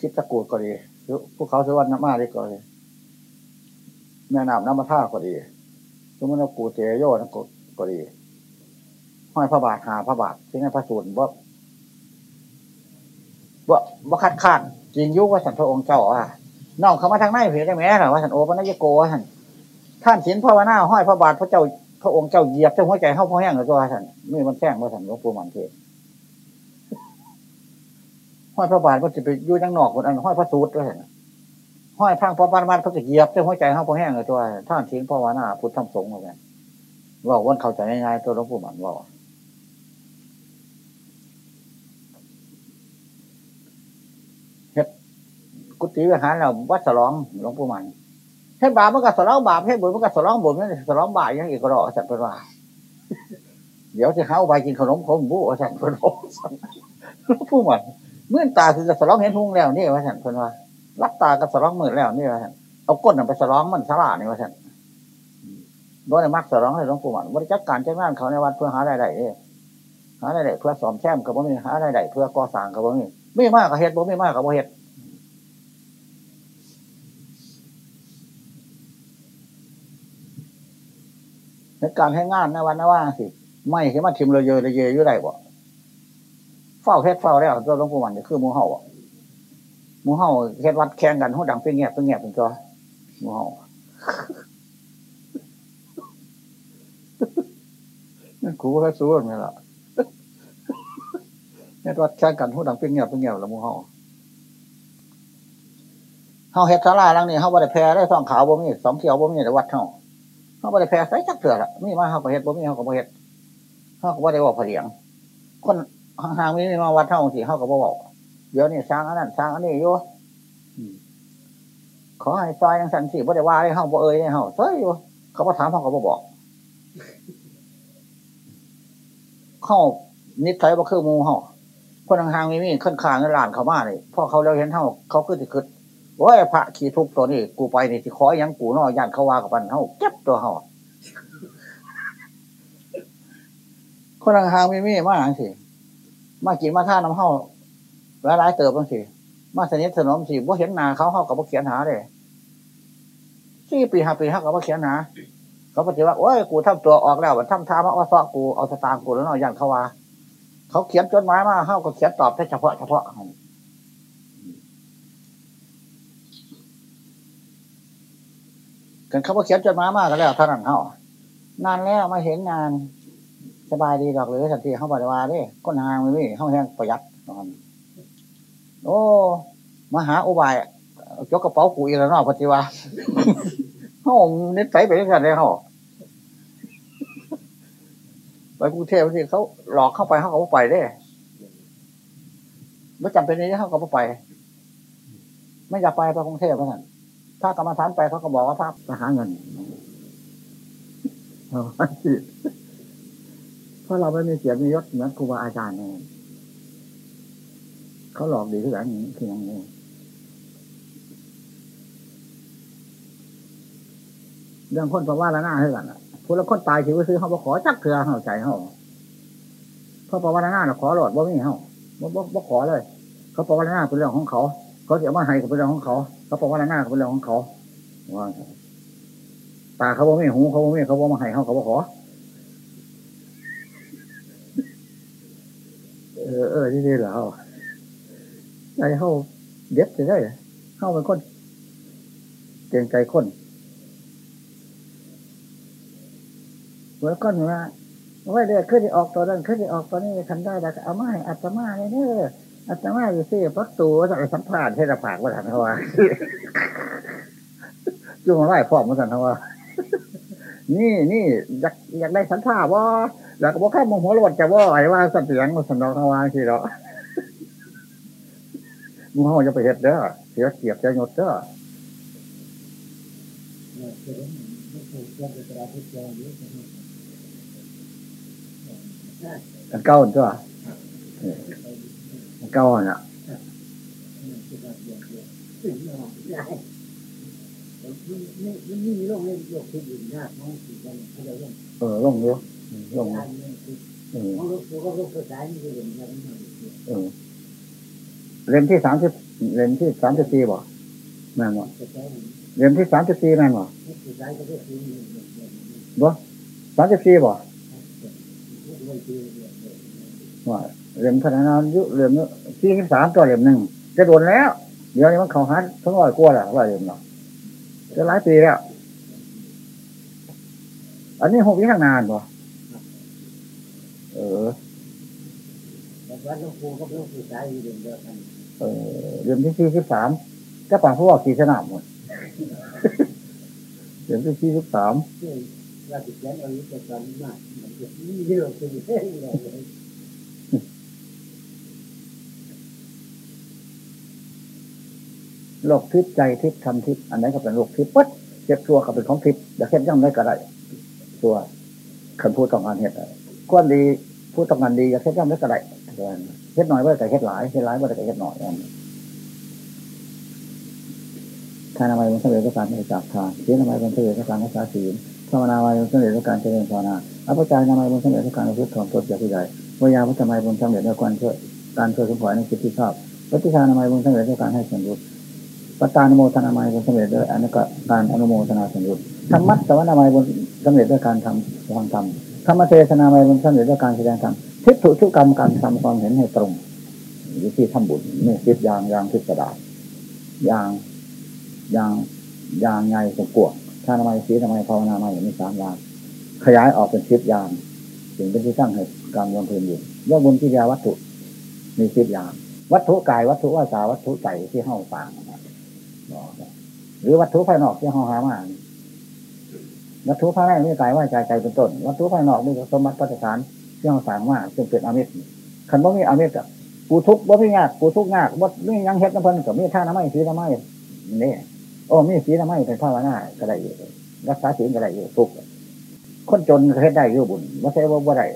คิดตะกูดก็ดีผู้เขาสวรรค์น้ำมาดีก็ดีแม่น้ำน้ำมาท่าก็ดีสมมติว่ากูเตยโยนก็ดีห้อยพระบาทหาพระบาทที่นั่นพระสูตรว่าว่าว่าคัดค้านจริงยุว่าสันพระองค์เจ้าอะน้องเขามาทางไหนเพียงได้ไหมหรอว่าสันโอปนัญโกว่าสันท่านศีลภาวนาห้อยพระบาทพระเจ้าพระองค์เจ้าเหยียบเจ้าหัวใจเข้าพอแห้งเลยตัวสันนี่มันแจ้งว่าสันหลวงปู่มันเทศ ห้อยพระบาทมันจะไปยู่ยังนอกคนอันห้อยพระสูตรด้วยห้อยทางพระบาทมันพระจะเหยียบเจ้าหัวใจเข้าพอแห้งเลยตัวท่านศีลภาวานาพุทธธรรมสงฆ์เหมือนกันว่าวันเข้าใจง่ายๆตัวหลวงปู่มันว่ากุฏิวิหารเราวัดสลองหลวงปู่มันให้บาปมันก็สลองบาปให้บุญมันก็สลองบุญนั่นสลองบาปยังอีกรอสัตว์เป็นว่าเดี๋ยวจะเข้าไปกินขนมขมบูสัตว์เป็นว่าหลวงปู่มัน เมื่อตาคือสลองเห็นทุ่งแล้วนี่ว่าสัตว์เป็นว่ารับตากับสลองมือแล้วนี่ว่าสัตว์เอาก้นไปสลองมันสลานี่ว่าสัตว์โดยมักสลองให้หลวงปู่มันบริจาคการจ้างานเขาในวัดเพื่อหารายได้หารายได้เพื่อสอมแช่มกับบ่มีหารายได้เพื่อก่อสร้างกับบ่มีไม่มากกับเฮ็ดบ่ไม่มากกับบ่เฮ็ดในการให้งานในวันนว่าสิ ไม่ใช่มาทิมเลยเยอะเลยเยอะอยู่ไรบ่ เฝ้าเฮ็ดเฝ้าแล้วตัวหลวงปู่มันคือมูเห่ามูเห่าเฮ็ดวัดแข่งกันหัวดังเป็นเงียบเป็นเงียบเป็นตัวมูเห่านั่นกูก็สู้กันละเฮ็ดวัดแข่งกันหัวดังเป็นเงียบเป็นเงียบล้วมูเห่าเฮาเฮ็ดสาราหลังนี้เฮาบ่ได้แพ้ได้สองขาวบ่มีสองเขียวบ่มีแต่วัดเฮาเขาบ่ได้แพ้ใส่จักเถื่อละมีมาเขาก็เฮ็ดบ่มีเขาก็บ่เฮ็ดเขาก็บ่ได้บอกผเลียง คน ห่างๆมีมาวัดเท่าองศ์สิเขาก็บ่บอกเดี๋ยวนี้สร้างอันนั้นสร้างอันนี้อยู่ขอให้ซอยยังสันสิบ่ได้ว่าให้เฮาบ่เอ่ยให้เฮาเซ้ยอยู่เขาบ่ถามเขาก็บ่บอกเขานิสัยบ่คือหมู่เฮาคนห่างๆมีมีขึ้นขางในร้านเขามาเลยพ่อเขาแล้วเห็นเฮาเขาคือสิคิดโอ้ยพระขี่ทุกตัวนี่กูไปนี่ที่ขอยังกูนอย่านเขาว่ากับปันเฮาเก็บตัวเฮาคนห่างๆมีมีมาอย่างสิ มากินมาท่าน้ำเฮาหลายๆเติบบางสิมาสนิทสนมสิว่าเห็นหนาเขาเฮากับว่าเขียนหาเลยสี่ปีห้าปีเฮากับว่าเขียนหาเขาปฏิวัติโอ้ยกูทำตัวออกแล้วทำท่ามาว่าซอกูเอาสตางกูแล้วนอย่านเขาว่า เขาเขียนจดหมายมาเฮาก็เขียนตอบแค่เฉพาะเฉพาะกันเขาบอกเขียนจดหมายมากันแล้วท่านั้นเขานานแล้วมาเห็นงาน สบายดีดอกเลยสันทีเขาบอกว่าเนี่ยก้นหางไม่เขาแห้งประหยัดตอนโอ้มาหาอุบายจกกระเป๋ากูอีกแล้วนาะปฏิวัติเขาเน้นใส่ไปด้วยกันเลยเขาไปกรุงเทพที่เขาหลอกเข้าไปเขาก็ไปได้ไม่จำเป็นนี้เขาก็ไป ไม่อยากไปไปกรุงเทพเพราะนั้นถ้ากรรมฐานไปเขาก็บอกว่าพระไปหาเงิน เพราะเราไม่มีเสียงมียศเหมือนครูบาอาจารย์เองเขาหลอกดีที่ไหนนี้คืออย่างนี้เรื่องคนประว่าละหน้าให้กันผู้ละคนตายถือว่าซื้อเขาบอกขอจักเถื่อเขาใจเขาเพราะประว่าละหน้าขอหลอดว่าไม่เขาบ่บ่ขอเลย เขาประว่าละหน้าเป็นเรื่องของเขา เขาเสียมาให้ก็เป็นเรื่องของเขา เขาบอกว่าหน้าเขาเป็นเรื่องของเขาว่าตาเขาบอกไม่หูเขาบอกไม่เขาบอกมาให้เขาเขาบอกขอ ออเออที่นี่เหรอใจเขาเด็ดจะได้เข้าเป็นคนเก่งใจคนหัวก้อนมาว่าเดือดขึ้นออกตัวนั้นขึ้นออกตัวนี้ทำได้แต่เอามาให้อัตมาเลยเนี่ยอาตมาอยู่ซี่พักตัวสั่งสัมภาษณ์ให้ระผากว่าสันเขาว่าจุ่มไหว้พอมมาสันเขาว่า นี่นี่อยากอยากได้สันภาว่าอยากบอกแค่มองหัวรถจะว่าไอ้ว่าสัตเสียงมาสันเขาว่าทีเนาะมึงเขาจะไปเห็ดเด้อเสียเกียรติเสียยศเด้อกันเก้าตัวกันเก้าน่ะ มันมีโรคเล่นโรคที่อยู่ยากน้องสี่คนเขาจะเล่นเออลงเยอะลงการเล่อเออน้องลูกตัวก็ลูกตัวสายนี่คือเห็นกันเออเล่มที่สามสิบเล่มที่สามสิบสี่บ่แม่นบ่ตัวสายเล่มที่สามสิบสี่แม่นบ่ตัวสายก็คือคือบ่สามสิบสี่บ่ลูกเลยคือว่าเล่มขนาดนั้นยุเล่มสี่สิบสามตัวเล่มหนึ่งจะโดนแล้ว เดี๋ยวนี้มันเขาหันทั้งร้อยกว่าแล้วว่าเล่มเนาะ จะหลายปีแล้ว อันนี้หกยี่ห้างนานบ่เออแต่ว่าลูกครูก็ลูกตัวสายอยู่เดียวกันเออเล่มที่สี่สิบสามก็ปังพวกกี่สนามหมดเล่มที่สี่สิบสามคือว่าติดแย้เอาอยู่แต่ตอนมากมันจะมีเยอะคือเยอะเลย โลกทิพย์ใจทิพย์ทำทิพย์อันไหนก็เป็นโลกทิพย์ปั๊ดเจ็บตัวก็เป็นของทิพย์อยาเห็นย่ำได้ก็ได้ตัวคันพูดต้องการเห็ดก้อนดีพูดต้องการดีอยาเห็นย่ำได้ก็ได้เห็ดหน่อยว่าแต่เห็ดหลายเห็ดหลายว่าแต่เห็ดหน่อยทานอะไรมันเสด็จด้วยการไม่จับทานเสียอะไรมันเสด็จด้วยการรักษาศีลภาวนาอะไรมันเสด็จด้วยการเจริญภาวนาอัปจายนามัยมันเสด็จด้วยการรู้ถ่อมตนจากผู้ใหญ่วิยาพุทธไมยบนสำเร็จด้วยการช่วยการช่วยสมผลในจิตที่ชอบปฏิชานามัยบนสำเร็จด้วยการให้ส่วนรู้ ปัตตานุโมทนาไมยบนสำเร็จด้วยอนุกการอนุโมทนาสัมรุปธรรมัตสวนาไมยบนสำเร็จด้วยการทำความธรรมธรรมเทศนาไมยบนสำเร็จด้วยการแสดงธรรมทิฏฐุชุกรรมการทำความเห็นให้ตรงวิธีทำบุญนี่คิดยางยางคิดกระดาษยางยางยางไงสมกวงท่านามัยศีนามัยภาวนาไมยมีสามยาง ขยายออกเป็นสิบยางถึงเป็นที่ตั้งให้การบำเพ็ญอยู่ยกบุญที่ยาวัตถุมีสิบยาง วัตถุกายวัตถุวาจาวัตถุใจที่เข้าฟัง หรือวัตถุภายนอกที่ห้องหามาวัตถุภายในนี่กายว่าใจใจเป็นต้น วัตถุภายนอกนี่สมบัติปัจจุบันที่ห้องสางมาจึงเป็นอมิตรคันว่ามีอมิตรอะปูทุกว่าไม่ยากปูทุกยากว่าไม่ยังเฮ็ดน้ำเพลินกับมีท่าน้ำไม้สีน้ำไม้นี่โอ้มีสีน้ำไม้เป็นภาวนาก็ได้อยู่รักษาศีลก็ได้อยู่ทุกคนจนก็เฮ็ดได้อยู่บุญว่าใช่ว่าบ่ได้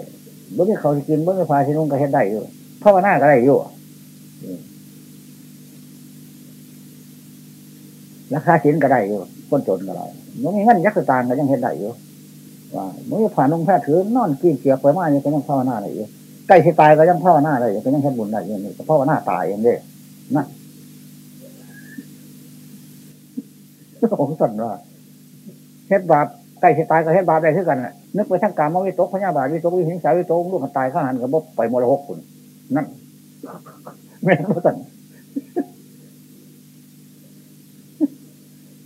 บ่มีเขาสิกินบ่มีพาสินุ่งก็เฮ็ดได้อยู่ภาวนาก็ได้อยู่ ราคาสินก็ได้อยู่คนจนก็ได้มันมีเงินยักษ์ตางก็ยังเห็นได้อยู่ว่ามื่ผ่านลงแพทย์ถือนอนกินเกียบไปมายังก็ยังภาวนาได้อยู่ใกล้ที่ตายก็ยังภาวนาได้อยู่ก็ยังเห็นบุญได้อยู่นี่ก็ภาวนาตายเองเด้นะผมสั่นว่าเฮ็ดบาปใกล้ที่ตายก็เฮ็ดบาปได้เท่ากันน่ะนึกไปทั้งการมวิตกพญาบาทวิตกวิหิงสาวิตกลูกมันตายข้าหันกับบ่ไปมรหกคุณนั่นแม่นบ่สั่น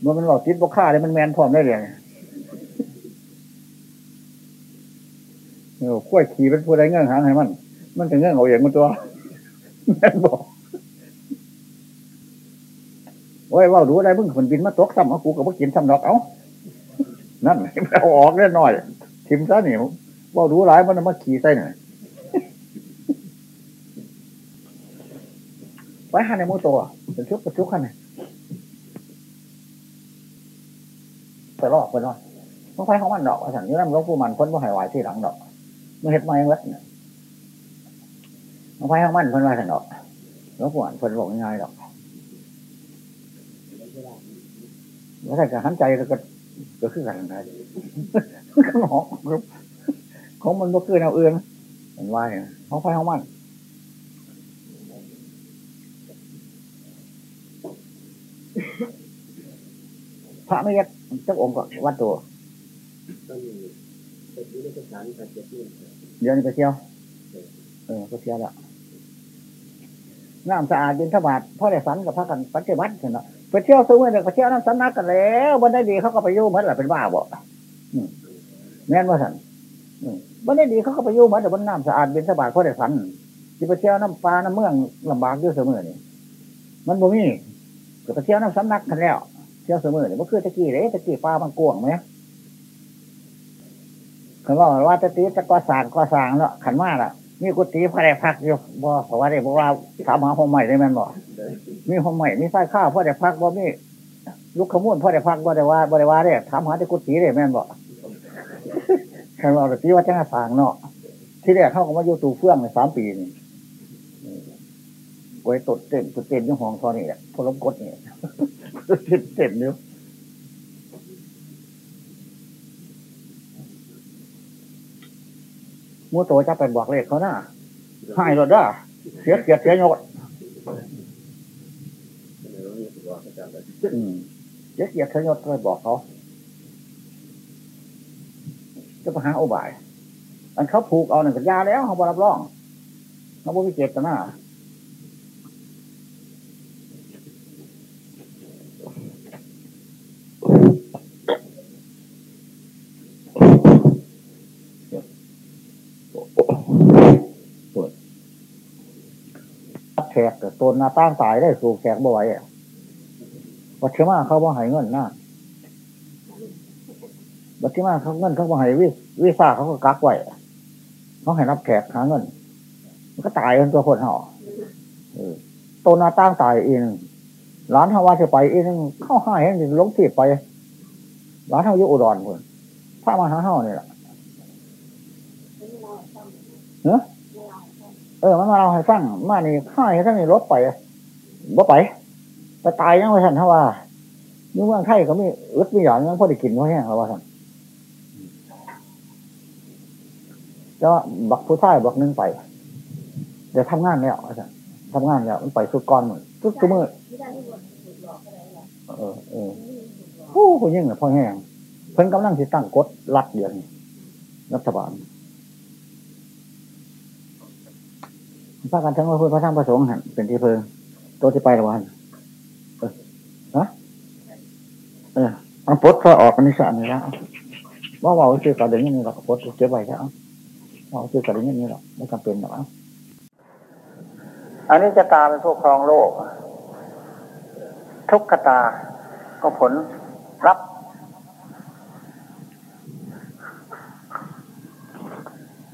มันมันหลอกจิตบกฆ่าเลยมันแมนพร้อมได้เลยเออขั้วขี่เป็นผู้ใดเงื่อนหางให้มัน มันจะเงื่อนเอาอย่างมันตัวแมนบอกโอ้ยว่าดูได้มึงคนบินมาตกซ้ำเอากูกับพวกกินซ้ำดอกเอานั่นเอาออกแน่หน่อยทิมซะนี่ว่าดูหลายมันมาขี่ใส่หน่อยไว้หันในมือตัวเป็นชุบเป็นชุบขันไหน ไปลอกไปนอนมันไฟของมันดอกสั่งนี่นั่นลวงปู่มันคนบ่หายวายที่หลังดอกมันเห็ดมาเองเวทเนี่ยมันไฟของมันคนว่าสั่งดอกหลวงปู่มันคนบอกง่ายดอกแล้วแต่การหันใจก็ก็คือกันนะของของมันก็คือแนวเอื่นมันว่าเนี่ยของไฟของมันพระไม่ยัด เจ้าองค์ก็วัดตัวตอนนี้เป็นวิทยาการการเจ็บนี่เดี๋ยวนี้ไปเที่ยว เออไปเที่ยวละน้ำสะอาดบินทบาทพ่อได้สันกับพระกันปฏิบัติเนาะไปเที่ยวซื้อเมื่อเด็กไปเที่ยวน้ำสำนักกันแล้วบันได้ดีเขาก็ไปยุ่งเหมือนแหละเป็นบ้าบ่อืมแม่นว่าสันอืมบันได้ดีเขาก็ไปยุ่งเหมือนแต่บนน้ำสะอาดบินทบาทพ่อได้สันที่ไปเที่ยวน้ำปลาน้ำเมืองลำบากอยู่เสมอนี่มันบ่มีก็ไปเที่ยวน้ำสำนักกันแล้ว เที่ยวเสมอนี่มันคือตะกี้เลยตะกี้ปลามันกวงไหมคำว่าว่าตะตีตะกอสางกอสางเนาะขันว่าล่ะมีกุฏิพระได้พักอยู่บ่เพราะว่าได้บอกว่าถามหาห้องใหม่ได้แม่นบ่มีห้องใหม่มีไฟข้าวพ่อได้พักบ่มีลูกขมูลพ่อได้พักบ่ได้ว่าบ่ได้ว่าได้ถามหาแต่กุฏิได้แม่นบ่ใครเอาต่ที่ว่าจ้างสางเนาะที่แรกเข้าก็มาอยู่ตูเฟื่องในสามปีนี่ไว้ตดเต้นตดเต้นยี่ห้องทอนี่แหละพลมกดนี่ เต้นเต้นอยู่มัวโตจะเป็นบอกเลขเขาหน้าให้รถด้าเสียเกียรติเสียยศอืมเสียเกียรติเสียยศเลยบอกเขา จะไปหาอุบาย อันเขาผูกเอาหนึ่งสัญญาแล้วเขาบรับรองเขาบ่มีเจตนา กแต่ตนหน้าตั้งตายได้สู่แขกบ่ไหวอะวัดเชื่อมาเขาบ่ใหายเงินหน้าวัดเชื่อมาเขาเงินเขาบ่หายวิวิซ่าเขาก็กักไว้เขาให้รับแขกหาเงิน มันก็ตายกันตัวคนห่อตนหน้าตั้งตายเองร้านทว่าจะไปเองเข้าห้าเห็นลงทีไปร้านเท่ายุอุดรคนพระมาหาเฮาเนี่ยแหละเนอะ เออมันมาเราให้ฟังมานี่ข้าให้ท่านนี่รถไปบ่ไปไปตายยังไงท่านเท่าว่านี่เมืองไทยก็มีอึดมีหยางยังพอได้กินเพราแห้งเขาว่าท่านแล้วบักผู้ชายบักนึงไป เดี๋ยวทำงานแล้วอาจารย์ทำงานแล้วมันไปสุดก้อนหมดทุกทุกมือเออเออโอ้โหยิ่งเลยพ่อแห้งเพิ่นกำลังที่ตั้งกฎรัดเดือนรัฐบาล พระกันทั้งว่าพุทธพระธรรมพระสงฆ์หันเป็นที่เพิ่งตัวที่ไปละวันเออฮะเออเอาปดพอออกกันนิสัยนี่แล้วว่าว่าคือกระดิ่งนี่หรอกปดเก็บไว้แล้วว่าคือกระดิ่งนี่หรอกไม่จำเป็นหรอกอันนี้จะตาเป็นผู้ครองโลก ทุกขตาก็ผลรับ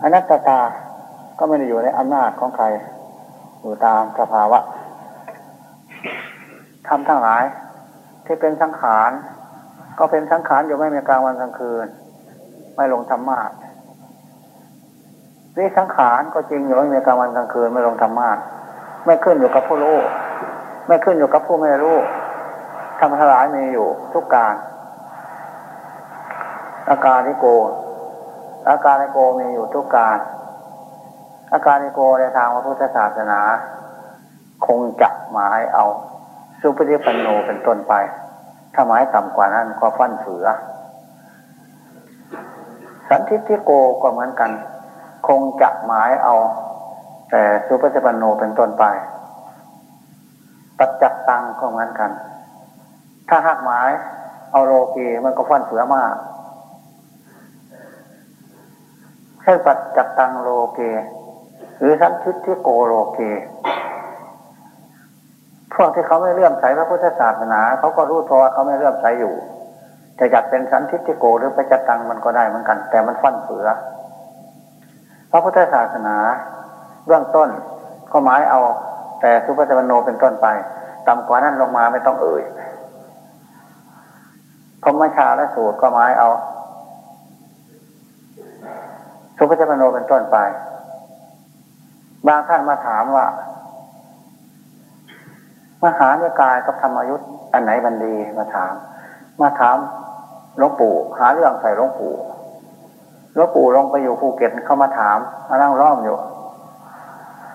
อนัตตา ก็ไม่ได้อยู่ในอำนาจของใคร อยู่ตามสภาวะทำทั้งหลาย ที่เป็นสังขาร ก็เป็นสังขารอยู่ไม่มีกลางวันกลางคืน ไม่ลงธรรมะวิสังขารก็จริงอยู่ไม่มีกลางวันกลางคืน ไม่ลงธรรมะไม่ขึ้นอยู่กับผู้รู้ไม่ขึ้นอยู่กับผู้ไม่รู้ทำทั้งหลายมีอยู่ทุกการอาการนิโกอาการนิโกมีอยู่ทุกการ อาการโกในทางพระพุทธศาสนา คงจะหมายเอาสุปฏิปันโนเป็นต้นไป ถ้าหมายต่ำกว่านั้นก็ฟันเฟือ สันทิฏฐิโกก็เหมือนกัน คงจะหมายเอา แต่สุปฏิปันโนเป็นต้นไป ปัจจักตังก็เหมือนกัน ถ้าหักหมายเอาโลกีมันก็ฟันเฟือมากใช่ปัจจักตังโลเก หรือสันทิฏฐิโกโลเกพวกที่เขาไม่เลื่อมใสพระพุทธศาสนาเขาก็รู้ตัวว่าเขาไม่เลื่อมใสอยู่จะอยากเป็นสันทิฏฐิโกหรือปัจจักตังมันก็ได้เหมือนกัน แต่มันฟันเฟือ พระพุทธศาสนาเบื้องต้นก็หมายเอา แต่สุภาพโนเป็นต้นไปต่ำกว่านั้นลงมาไม่ต้องเอ่ยพรมชาและสูตรก็หมายเอา สุภาพโนเป็นต้นไป บางท่านมาถามว่า มหาเนกายกับธรรมยุทธ์อันไหนบันดีมาถาม มาถามหลวงปู่หาเรื่องใส่หลวงปู่หลวงปู่ลงไปอยู่ภูเก็ตเขามาถามมานั่งล้อมอยู่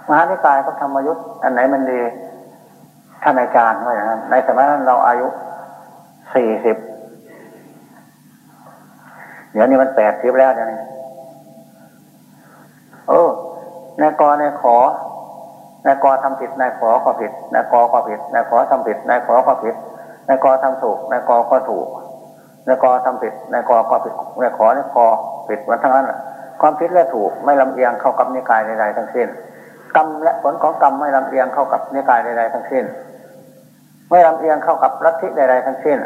มหาเนกายกับธรรมยุทธ์อันไหนมันดีท่านอาจารย์ว่าอย่างนั้น ในสมัยนั้นเราอายุสี่สิบเดี๋ยวนี้มันแปดสิบแล้วเดี๋ยวนี้เอ อในกอในขอนายกอทำผิดนายขอก็ผิดนายกอก็ผิดนายขอทำผิดนายขอก็ผิดนายกอทำถูกนายกอก็ถูกนายกอทำผิดนายกอก็ผิดนายขอนายกอผิดมันทั้งนั้นความผิดและถูกไม่ลำเอียงเข้ากับนิกายใดๆทั้งสิ้นกรรมและผลของกรรมไม่ลำเอียงเข้ากับนิกายใดๆทั้งสิ้น ไม่ลำเอียงเข้ากับลัทธิใดๆทั้งสิ้น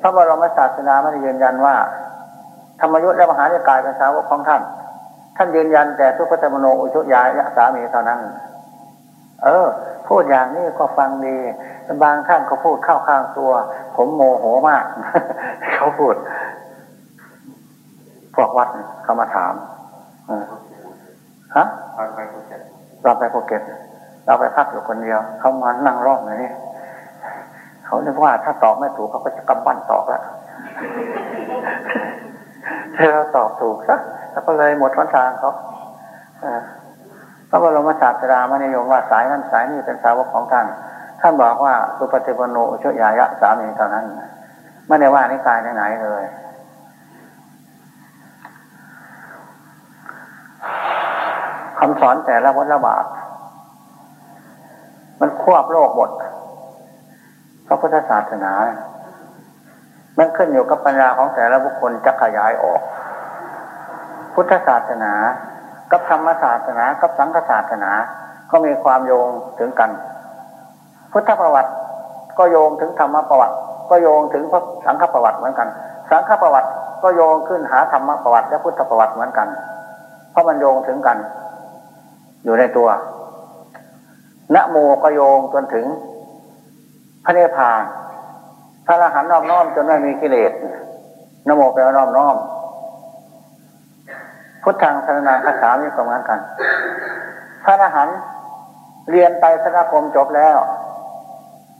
พระบรมศาสนาไม่ได้ยืนยันว่า ธรรมยุทธ์และมหานิกายเป็นสาวกของท่าน ท่านยืนยันแต่ทุกขตมโนอุชุยายะสามีเท่านั้น เออ พูดอย่างนี้ก็ฟังดี บางท่านเขาพูดเข้าข้างตัว ผมโมโหมาก เขาพูด พวกวัดเขามาถามฮะเราไปภูเก็ตเราไปพักอยู่คนเดียว เขามานั่งรอบนี้เขาคิดว่าถ้าตอบไม่ถูกเขาก็จะกำปั้นตอบแล้ว ถ้าเราตอบถูกซะแล้วก็เลยหมดวันทางเขาพระบรมศาสดาม่นิยมว่าสายนั้นสายนี้เป็นสาวกของท่าน ท่านบอกว่าสุปฏิปโนชยายะสามีเท่านั้นไม่ได้ว่านิกายไหนๆเลยคำสอนแต่ละวัฏละบาทมันควบโลกหมดพระพุทธศาสนา มันขึ้นอยู่กับปัญญาของแต่ละบุคคลจะขยายออก พุทธศาสนา กับธรรมศาสนา กับสังฆศาสนา ก็มีความโยงถึงกัน พุทธประวัติก็โยงถึงธรรมประวัติ ก็โยงถึงพระสังฆประวัติเหมือนกัน สังฆประวัติก็โยงขึ้นหาธรรมประวัติและพุทธประวัติเหมือนกัน เพราะมันโยงถึงกัน อยู่ในตัวนะโมก็โยงจนถึงพระเนพาน พระอรหันต์นอบน้อมจนไม่มีกิเลสนโมแปลว่านอบน้อม พุทธังสรนังคาถามีก็เหมือนกัน พระอรหันต์เรียนไปสนาคมจบแล้ว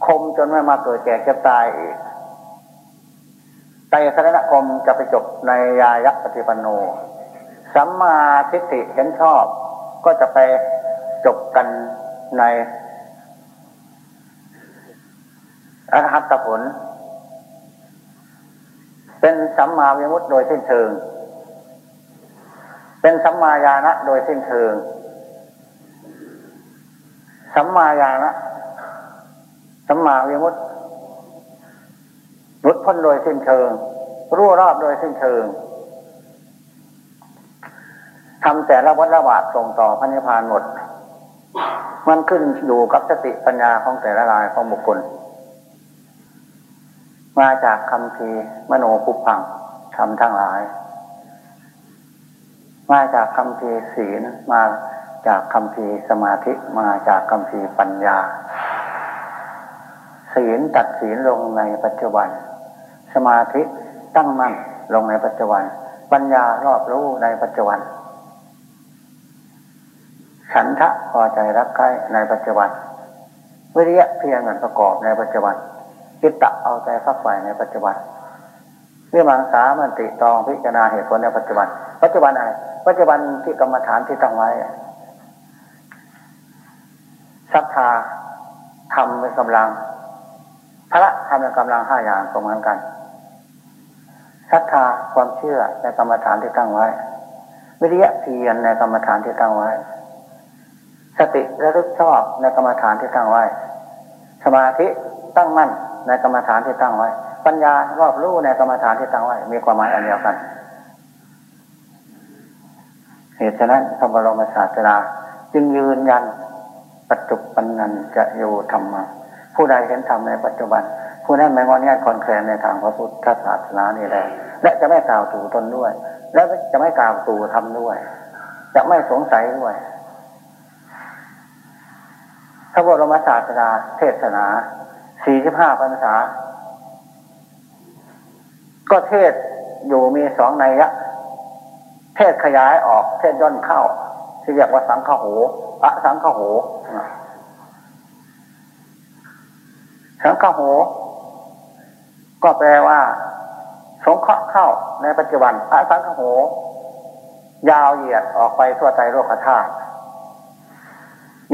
คมจนไม่มาเกิดแก่เก็บตายอีกไตรสรณคมจะไปจบในยายะปฏิปันโน สัมมาทิฏฐิเห็นชอบ ก็จะไปจบกันในอรหัตผล เป็นสัมมาวิมุตติโดยสิ้นเชิง เป็นสัมมาญาณะโดยสิ้นเชิง สัมมาญาณะสัมมาวิมุตติหลุดพ้นโดยสิ้นเชิง รู้รอบโดยสิ้นเชิงทำแต่ละวัฏละบาทส่งต่อพระนิพพานหมด มันขึ้นอยู่กับสติปัญญาของแต่ละรายของบุคคล มาจากคำพีมโนปุพังทำทั้งหลาย มาจากคำพีศีลมาจากคำพีสมาธิมาจากคำพีปัญญา ศีลตัดศีลลงในปัจจุบัน สมาธิตั้งมั่นลงในปัจจุบัน ปัญญารอบรู้ในปัจจุบัน ฉันทะพอใจรักใคร่ในปัจจุบันวิริยะเพียรเงินประกอบในปัจจุบัน จิตตะเอาใจฟักไฟในปัจจุบันเรื่องมังสามันติตองพิจารณาเหตุผลในปัจจุบัน ปัจจุบันอะไร ปัจจุบันที่กรรมฐานที่ตั้งไว้ศรัทธาทำเป็นกำลังพระทำเป็นกำลังห้าอย่างตรงนั้นกันศรัทธาความเชื่อในกรรมฐานที่ตั้งไว้ วิริยะเพียรในกรรมฐานที่ตั้งไว้ สติระลึกชอบในกรรมฐานที่ตั้งไว้ สมาธิตั้งมั่นในกรรมฐานที่ตั้งไว้ ปัญญารอบรู้ในกรรมฐานที่ตั้งไว้ มีความหมายอันเดียวกันเหตุฉะนั้นพระบรมศาสดาจึงยืนยันปัจจุบันนันจะอยู่ธรรมะผู้ใดเห็นธรรมในปัจจุบัน ผู้นั้นไม่งอนแง่คอนแคลนในทางพระพุทธศาสนานี่แหละและจะไม่กล่าวตู่ตนด้วย และจะไม่กล่าวตู่ทำด้วย จะไม่สงสัยด้วย พระบรมศาสดาเทศนาสี่สิบห้าพรรษา ก็เทศอยู่มีสองในยะ เทศขยายออกเทศย่นเข้า ที่เรียกว่าสังฆโหอะสังฆโห สังฆโห ก็แปลว่า สงเคราะห์เข้าในปัจจุบันอะสังฆโห ยาวเหยียดออกไปทั่วใจโลกธาตุ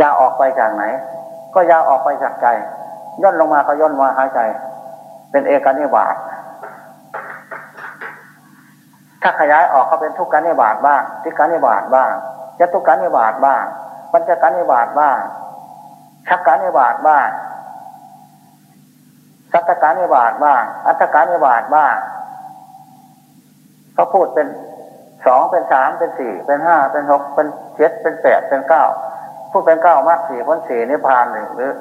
ยาออกไปจากไหน ก็ยาออกไปจากใจย่นลงมาก็ย่นมาหายใจ เป็นเอกนิบาตถ้าขยายออกก็เป็นทุกขานิบาตบ้างทิกานิบาตบ้างจตุกานิบาตบ้างปัญจการนิบาตบ้างชักการนิบาตบ้างสัตตการนิบาตบ้าง อัตการนิบาตบ้างเขาพูดเป็นสองเป็นสามเป็นสี่เป็นห้าเป็นหกเป็นเจ็ดเป็นแปดเป็นเก้า พูดเป็นเก้ามากสี่พ้นสี่นิพพานหนึ่งหรือ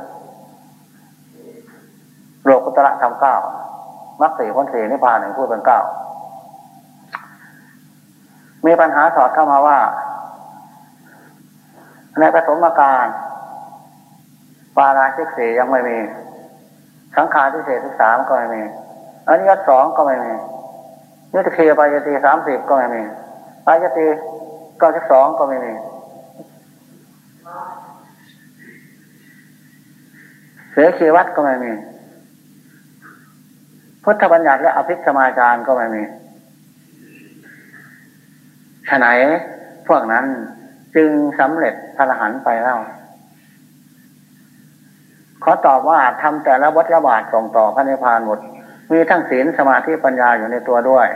โลกุตระธรรมเก้ามักสี่พ้นสี่นิพพานหนึ่งพูดเป็นเก้ามีปัญหาสอดเข้ามาว่า ในปฐมกาลปาราชิกสียังไม่มี สังขารที่เศษที่สามก็ไม่มีอนิยตสองก็ไม่มียุทธเคปายตีสามสิบก็ไม่มีปายตีเก้าสิบสองก็ไม่มี เสขีวัตก็ไม่มี พุทธบัญญัติและอภิสมาจารก็ไม่มีฉะไหนพวกนั้นจึงสำเร็จพระรหันไปแล้ว ขอตอบว่าทำแต่ละวัฏระบาทส่งต่อพระนิพพานหมด มีทั้งศีลสมาธิปัญญาอยู่ในตัวด้วย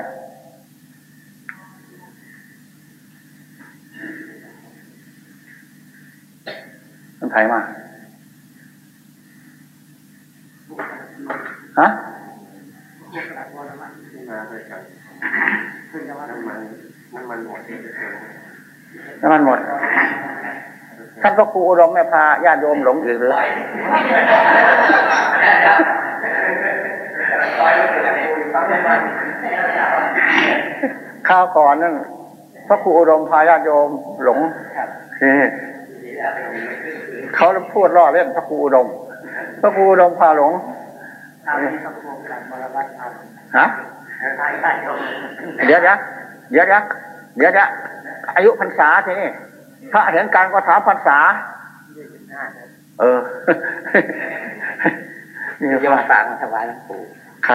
มันไถมา ฮะน้ำมันหมดท่านพระครูอุดมไม่พาญาติโยมหลงอีกหรือข้าวก่อนนั่นพระครูอุดมพาญาติโยมหลงนี่เขาพูดล่อเล่นพระครูอุดม พระครูอุดมพาหลง ฮะเดี๋ยวนะเดี๋ยวนะเดี๋ยวนะอายุพรรษาทีนี้พระเห็นการก็ถามพรรษา เออนี่โยมฝากมาถวายหลวงปู่ใคร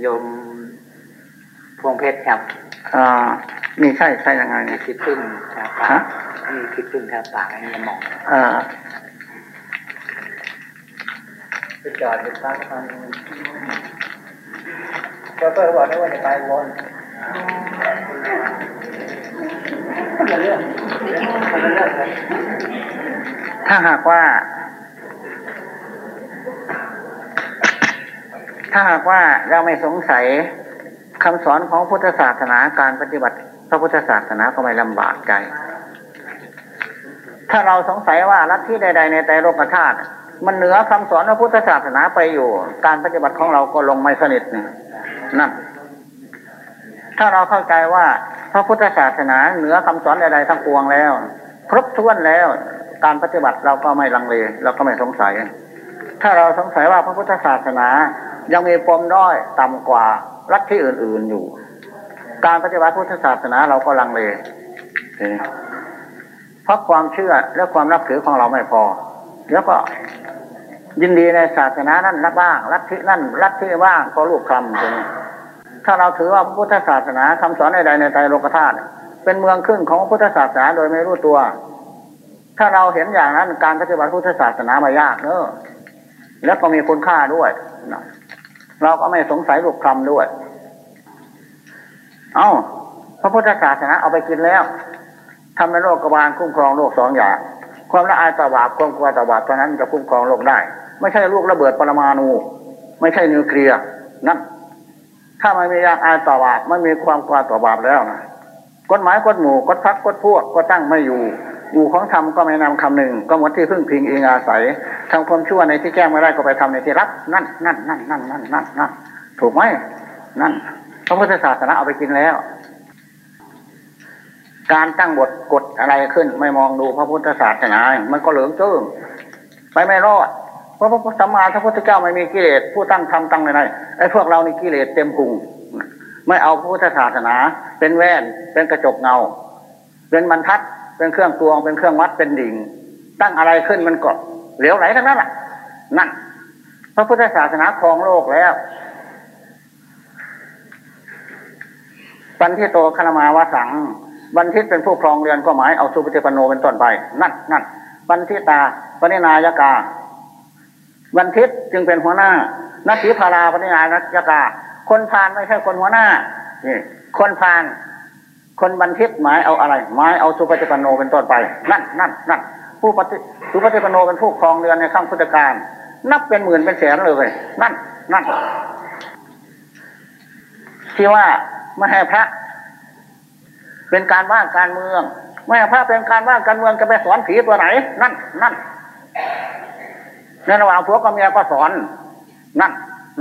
โยมพวงเพชรครับอ่านี่ใช่ใช่ยังไงมีเนี่ยคิดพึ่งชาปาฮะมีคิดพึ่งชาปากให้มองอ่า ไปจอดอยู่ข้างทางก็เพื่อบอกได้ว่าจะไปวนคนละเรื่อนถ้าหากว่า ถ้าหากว่าเราไม่สงสัยคำสอนของพุทธศาสนาการปฏิบัติพระพุทธศาสนาก็ไม่ลำบากใจ ถ้าเราสงสัยว่าลัทธิใด ๆ ในใจโลกธาตุ มันเหนือคำสอนพระพุทธศาสนาไปอยู่ การปฏิบัติของเราก็ลงไม่สนิทนั่นถ้าเราเข้าใจว่าพระพุทธศาสนาเหนือคำสอนใดๆทั้งปวงแล้ว ครบถ้วนแล้ว การปฏิบัติเราก็ไม่ลังเลเราก็ไม่สงสัย ถ้าเราสงสัยว่าพระพุทธศาสนายังมีปมด้อยต่ำกว่าลัทธิอื่น ๆอยู่ การปฏิบัติพุทธศาสนาเราก็ลังเลเห็นไหมเพราะความเชื่อและความนับถือของเราไม่พอ แล้วก็ยินดีในศาสนานั้นนับบ้างลัทธินั่นลัทธิบ้างก็ลูกคำตรงนี้ถ้าเราถือว่าพระพุทธศาสนาคำสอนใดในใจโลกธาตุเป็นเมืองขึ้นของพระพุทธศาสนาโดยไม่รู้ตัว ถ้าเราเห็นอย่างนั้นการปฏิบัติพุทธศาสนาไม่ยากเนอะแล้วก็มีคุณค่าด้วยเราก็ไม่สงสัยลูกคำด้วย เอา้าพระพุทธศาสนาเอาไปกินแล้วทำในโลกกบาลคุ้มครองโลกสองอย่าง ความละอายต่อบาปความกลัวต่อบาปตอนนั้นจะคุ้มครองโลกได้ ไม่ใช่ลูกระเบิดปรมาณูไม่ใช่นิวเคลียร์นั่นถ้าไม่มียาอายต่อบาปไม่มีความกลัวต่อบาปแล้วนะกฎหมายกฎหมู่กฎพักกฎพวกก็ตั้งไม่อยู่อยู่ของธรรมก็ไม่นำคำหนึ่งก็หมดที่พึ่งพิงเองอาศัยทำความชั่วในที่แจ้ไม่ได้ก็ไปทำในที่รับนั่นนั่นนั่นนั่นนั่นนั่นนั่นถูกไหมนั่นพระพุทธศาสนาเอาไปกินแล้ว การตั้งบทกฎอะไรขึ้น ไม่มองดูพระพุทธศาสนา มันก็เหลืองเจิ้งไปไม่รอด เพราะพระพุทธสัมมาสัมพุทธเจ้าไม่มีกิเลสผู้ตั้งทำตั้งในไอ้พวกเรานี่กิเลสเต็มพุงไม่เอาพระพุทธศาสนา เป็นแว่นเป็นกระจกเงา เป็นบรรทัด เป็นเครื่องตวง เป็นเครื่องวัดเป็นดิ่ง ตั้งอะไรขึ้นมันก็เหลวไหลทั้งนั้นแหละนั่น พระพุทธศาสนาครองโลกแล้วปันที่โตคณมาวาสัง บันทิตเป็นผู้ครองเรือนก็หมายเอาสุปฏิปนโนเป็นต้นไปนั่นนั่นบันทิตาปณินายกา บันทิตจึงเป็นหัวหน้านัตถิพาราปณินายกา คนพานไม่ใช่คนหัวหน้านี่คนพาน คนบันทิตหมายเอาอะไรหมายเอาสุปฏิปนโนเป็นต้นไปนั่นนั่นนั่นผู้ปฏิสุปฏิปนโนเป็นผู้ครองเรือนในข้างพุทธการนับเป็นหมื่นเป็นแสนเลยนั่นนั่นที่ว่าไม่ให้พระ เป็นการว่างการเมือง ไม่พระเป็นการว่างการเมืองจะไปสอนผีตัวไหน นั่นนั่นในระหว่างผัวกับเมียก็สอน นั่น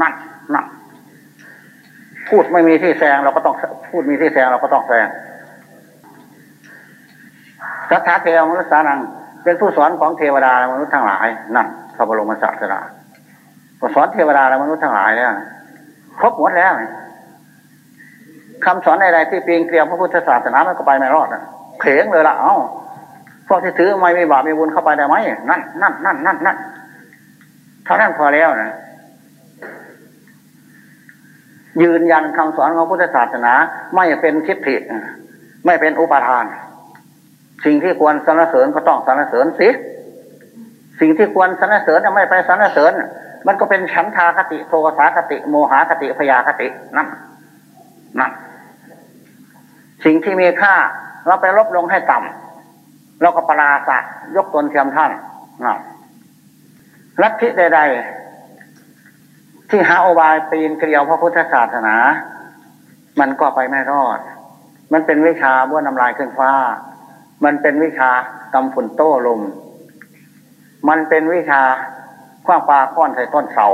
นั่นนั่นพูดไม่มีที่แซงเราก็ต้องพูดมีที่แซงเราก็ต้องแซงสัทธาเทวมนุษย์สานัง เป็นผู้สอนของเทวดาและมนุษย์ทั้งหลายนั่นพระบรมศาสดาสอนเทวดาและมนุษย์ทั้งหลายแล้วครบหมดแล้ว คำสอนใดๆที่ปีนเกลียวพระพุทธศาสนามันก็ไปไม่รอดเข่งเลยละเอ้าพวกที่ถือไม่มีบาปมีบุญเข้าไปได้ไหมนั่นนั่นนั่นนั่นนั่นเท่านั้นพอแล้วนะยืนยันคำสอนของพุทธศาสนา ไม่เป็นทิฏฐิไม่เป็นอุปทาน สิ่งที่ควรสรรเสริญก็ต้องสรรเสริญสิสิ่งที่ควรสรรเสริญไม่ไปสรรเสริญ มันก็เป็นฉันทาคติโทสาคติ โมหคติพยาคตินั่นนั่น สิ่งที่มีค่า เราไปลบลงให้ต่ำเราก็ปราศะยกตนเทียมท่านนั่นลัทธิใด ๆ ที่หาอบายปีนเกลียวพระพุทธศาสนา มันก็ไปไม่รอด มันเป็นวิชาบ้วนน้ำลายขึ้นฟ้า มันเป็นวิชากำฝุ่นโต้ลม มันเป็นวิชาคว้างปลาค้อนใส่ต้นเสา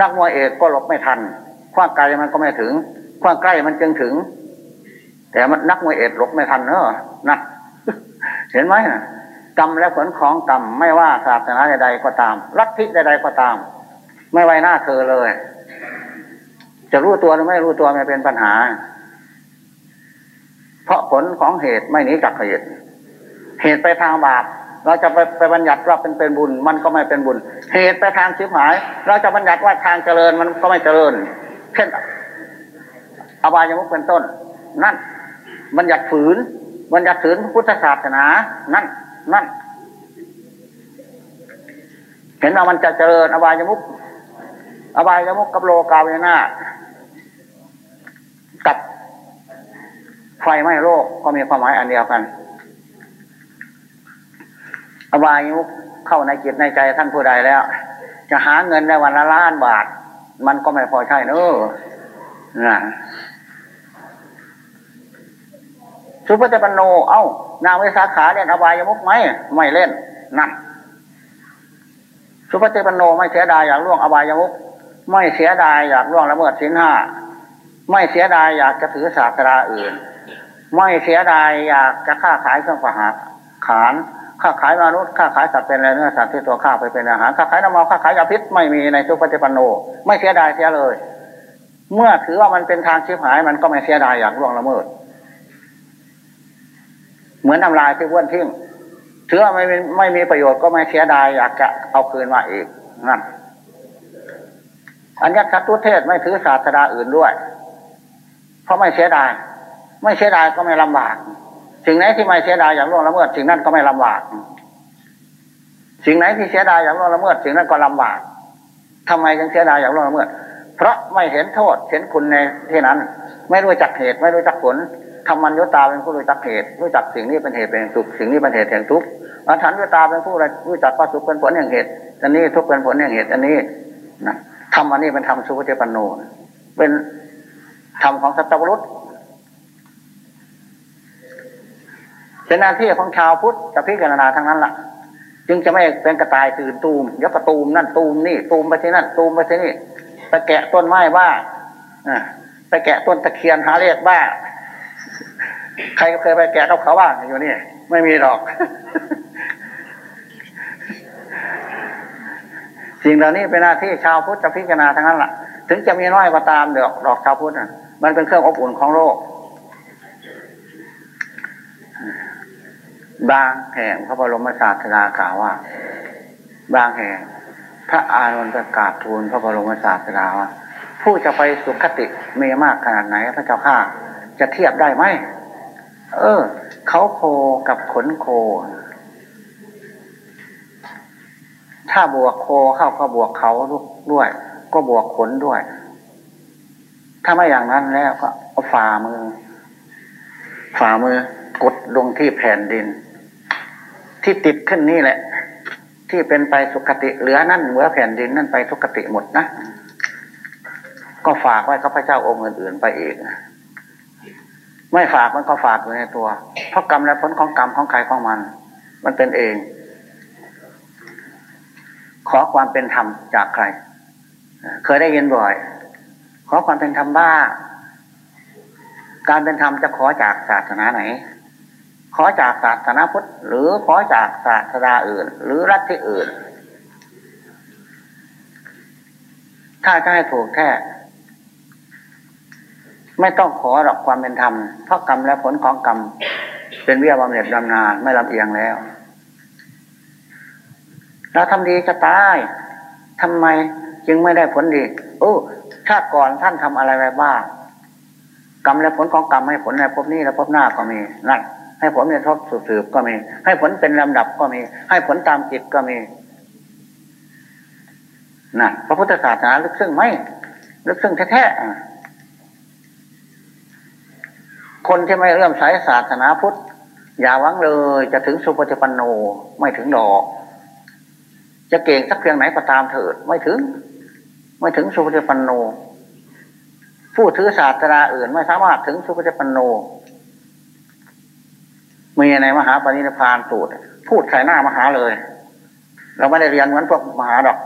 นักมวยเอกก็หลบไม่ทัน คว้างไกลมันก็ไม่ถึง คว้างใกล้มันจึงถึง แต่มันนักมวยเอกหลบไม่ทันเนอะนะเห็นไหมนะกรรมและผลของกรรมไม่ว่าศาสนาใดๆก็ตามลัทธิใดๆก็ตาม ไม่ไว้หน้าเธอเลย จะรู้ตัวหรือไม่รู้ตัวไม่เป็นปัญหา เพราะผลของเหตุไม่หนีจากเหตุ เหตุไปทางบาปเราจะไปไปบัญญัติว่าเป็นเป็นบุญ มันก็ไม่เป็นบุญ เหตุไปทางชิบหาย เราจะบัญญัติว่าทางเจริญมันก็ไม่เจริญ เช่นอบายมุกเป็นต้น นั่น บัญญัติฝืนบัญญัติฝืนพุทธศาสนา นั่น นั่น เห็นว่ามันจะเจริญอบายมุกอบายมุกกับโลกาเวนากับไฟไหม้โลกก็มีความหมายอันเดียวกัน อบายมุกเข้าในจิตในใจท่านผู้ใดแล้ว จะหาเงินได้วันละล้านบาท มันก็ไม่พอใช่เนอะนะ สุภเจปันโน เอ้านางวิสาขาเล่นอบายมุกไหมไม่เล่นนั่นสุภเจปันโนไม่เสียดายอยากล่วงอบายมุกไม่เสียดายอยากล่วงละเมิดสินห้าไม่เสียดายอยากจะถือศาสนาอื่น ไม่เสียดายอยากจะค้าขายเครื่องประหารขานค้าขายมนุษย์ค้าขายสัตว์เป็นอะไรเนื้อสัตว์ที่ตัวข้าไปเป็นอาหารค้าขายน้ำมันค้าขายยาพิษไม่มีในสุปฏิปันโน ไม่เสียดายเสียเลย เมื่อถือว่ามันเป็นทางชิบหายมันก็ไม่เสียดายอยากล่วงละเมิด เหมือนน้ำลายที่ว้วนทิ้งถือว่าไม่ไม่มีประโยชน์ก็ไม่เสียดายอยากจะเอาคืนมาอีกนั่นอันยัตตุเทศไม่ถือศาสนาอื่นด้วย เพราะไม่เสียดาย ไม่เสียดายก็ไม่ลำบาก สิ่งไหนที่ไม่เสียดายอย่างล่วงละเมิดสิ่งนั้นก็ไม่ลำบาก สิ่งไหนที่เสียดายอย่างล่วงละเมิดสิ่งนั้นก็ลำบากทำไมจึงเสียดายอย่างล่วงละเมิด เพราะไม่เห็นโทษเห็นคุณในที่นั้น ไม่รู้จักเหตุไม่รู้จักผล ธรรมัญญตาเป็นผู้รู้จักเหตุรู้จักสิ่งนี้เป็นเหตุเป็นสุขสิ่งนี้เป็นเหตุแห่งทุกข์อรหันตตาเป็นผู้รู้จักว่าสุขเป็นผลแห่งเหตุ อันนี้ทุกข์เป็นผลแห่งเหตุ อันนี้นะธรรมอันนี้เป็นธรรมสุภเจปันโนเป็นธรรมของสัตวรุษเป็นหน้าที่ของชาวพุทธจะพิจารณาทั้งนั้นละ่ะ จึงจะไม่เป็นกระต่ายตื่นตูมยกกระตูมนั่นตูมนี่ตูมไปที่นั่นตูมไปที่นี่ไปแกะต้นไม้บ้าไปแกะต้นตะเคียนหาเลขบ้า ใครเคยไปแกะกับเขาบ้างอยู่นี่ ไม่มีหรอกสิ่งเหล่านี้เป็นหน้าที่ชาวพุทธจะพิจารณาทั้งนั้นละ่ะถึงจะมีน้อยก็ตามเดอกดอกชาวพุทธมันเป็นเครื่องอบอุ่นของโลกบางแห่งพระบรมศาสดากล่าวว่า บางแห่ง พระอานนท์ประกาศทูลพระบรมศาสดาว่า ผู้จะไปสุคติมีมากขนาดไหนพระเจ้าข้าจะเทียบได้ไหม เออ เขาโคกับขนโค ถ้าบวกโคเข้าก็บวกเขาด้วย ก็บวกขนด้วย ถ้าไม่อย่างนั้นแล้วก็เอาฝ่ามือ ฝ่ามือกดลงที่แผ่นดิน ที่ติดขึ้นนี่แหละ ที่เป็นไปสุคติเหลือนั่นเหลือแผ่นดินนั่นไปสุคติหมดนะก็ฝากไว้กับพระเจ้าองค์อื่นๆไปอีก ไม่ฝากมันก็ฝากอยู่ในตัว เพราะกรรมและผลของกรรมของใครของมัน มันเป็นเอง ขอความเป็นธรรมจากใคร เคยได้ยินบ่อย ขอความเป็นธรรมบ้า การเป็นธรรมจะขอจากศาสนาไหน ขอจากศาสนาพุทธ หรือขอจากศาสนาอื่น หรือรัฐที่อื่น ถ้าจะให้ถูกแท้ ไม่ต้องขอหรอกความเป็นธรรมเพราะกรรมและผลของกรรม เป็นเวียบำเหน็จบำนาญไม่ลำเอียงแล้ว เราทำดีจะตายทำไมจึงไม่ได้ผลดีโอ้ชาติก่อนท่านทำอะไรไว้บ้างกรรมและผลของกรรมให้ผลในภพนี้และภพหน้าก็มีนั่นให้ผลในทบสืบก็มี ให้ผลเป็นลำดับก็มี ให้ผลตามจิตก็มีนั่นพระพุทธศาสนาลึกซึ้งไหมลึกซึ้งแท้ๆ คนที่ไม่เลื่อมใสศาสนาพุทธ อย่าหวังเลยจะถึงสุปฏิปันโนไม่ถึงดอก จะเก่งสักเพียงไหนก็ตามเถิด ไม่ถึง ไม่ถึงสุปฏิปันโน ผู้ถือศาสนาอื่นไม่สามารถถึงสุปฏิปันโนมีในมหาปณิธพานสูตร พูดใส่หน้ามหาเลย เราไม่ได้เรียนเหมือนพวกมหาดอก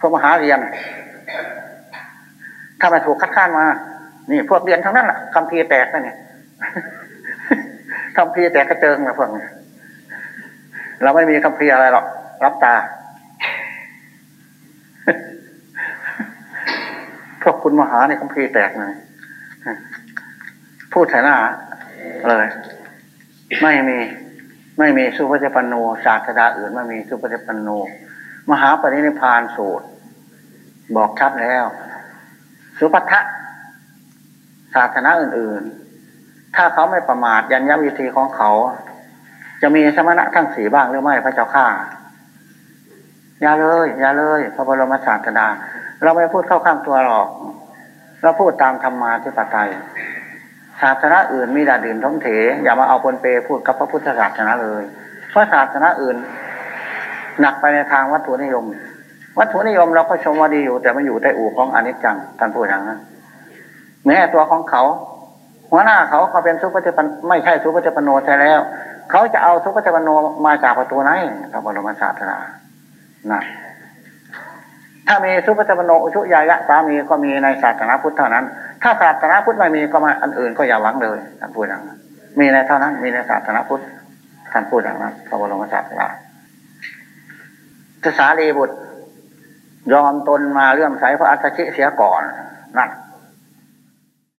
พวกมหาเรียน ถ้าไม่ถูกคัดค้านมา นี่พวกเรียนทั้งนั้นแหละคำพีแตกนั่นเนี่ย คำพีแตกกระเจิงนะพวกนี้เราไม่มีคำพีอะไรหรอก รับตา พวกคุณมหาในคำพีแตกเลยพูดใส่หน้าเลย ไม่มี ไม่มีสุภเจปันโนศาสดาอื่นไม่มีสุภเจปันโน มหาปรินิพานสูตร บอกชัดแล้ว สุปัทะศาสนาอื่น ๆ ถ้าเขาไม่ประมาทยัญญวิธีของเขา จะมีสมณะทั้งสี่บ้างหรือไม่พระเจ้าข้าอย่าเลยอย่าเลยพระบรมศาสดา เราไม่พูดเข้าข้างตัวหรอก เราพูดตามธรรมาธิปไตยศาสนาอื่นมีดาดื่นท้องเถ อย่ามาเอาปนเปพูดกับพระพุทธศาสนาเลย เพราะศาสนาอื่น หนักไปในทางวัตถุนิยม วัตถุนิยมเราก็ชมว่าดีอยู่ แต่มันอยู่ใต้อู่ของอนิจจังท่านพูดอย่างนั้นแม้ตัวของเขา หัวหน้าเขาเขาเป็นสุภจิปันไม่ใช่สุภจิปันโนใช่แล้ว เขาจะเอาสุภจิปันโนมาจากประตูไหนพระบรมศาสดานะถ้ามีสุภจิปันโนอุชุยายะสามีก็มีในศาสนาพุทธเท่านั้น ถ้าศาสนาพุทธไม่มีก็มาอันอื่นก็อย่าหวังเลยท่านพูดอย่างนั้นมีในเท่านั้น มีในศาสนาพุทธท่านพูดอย่างนั้นพระบรมศาสดาทศาลีบุตร ยอมตนมาเลื่อมใสพระอัตชิเสียก่อนนั่น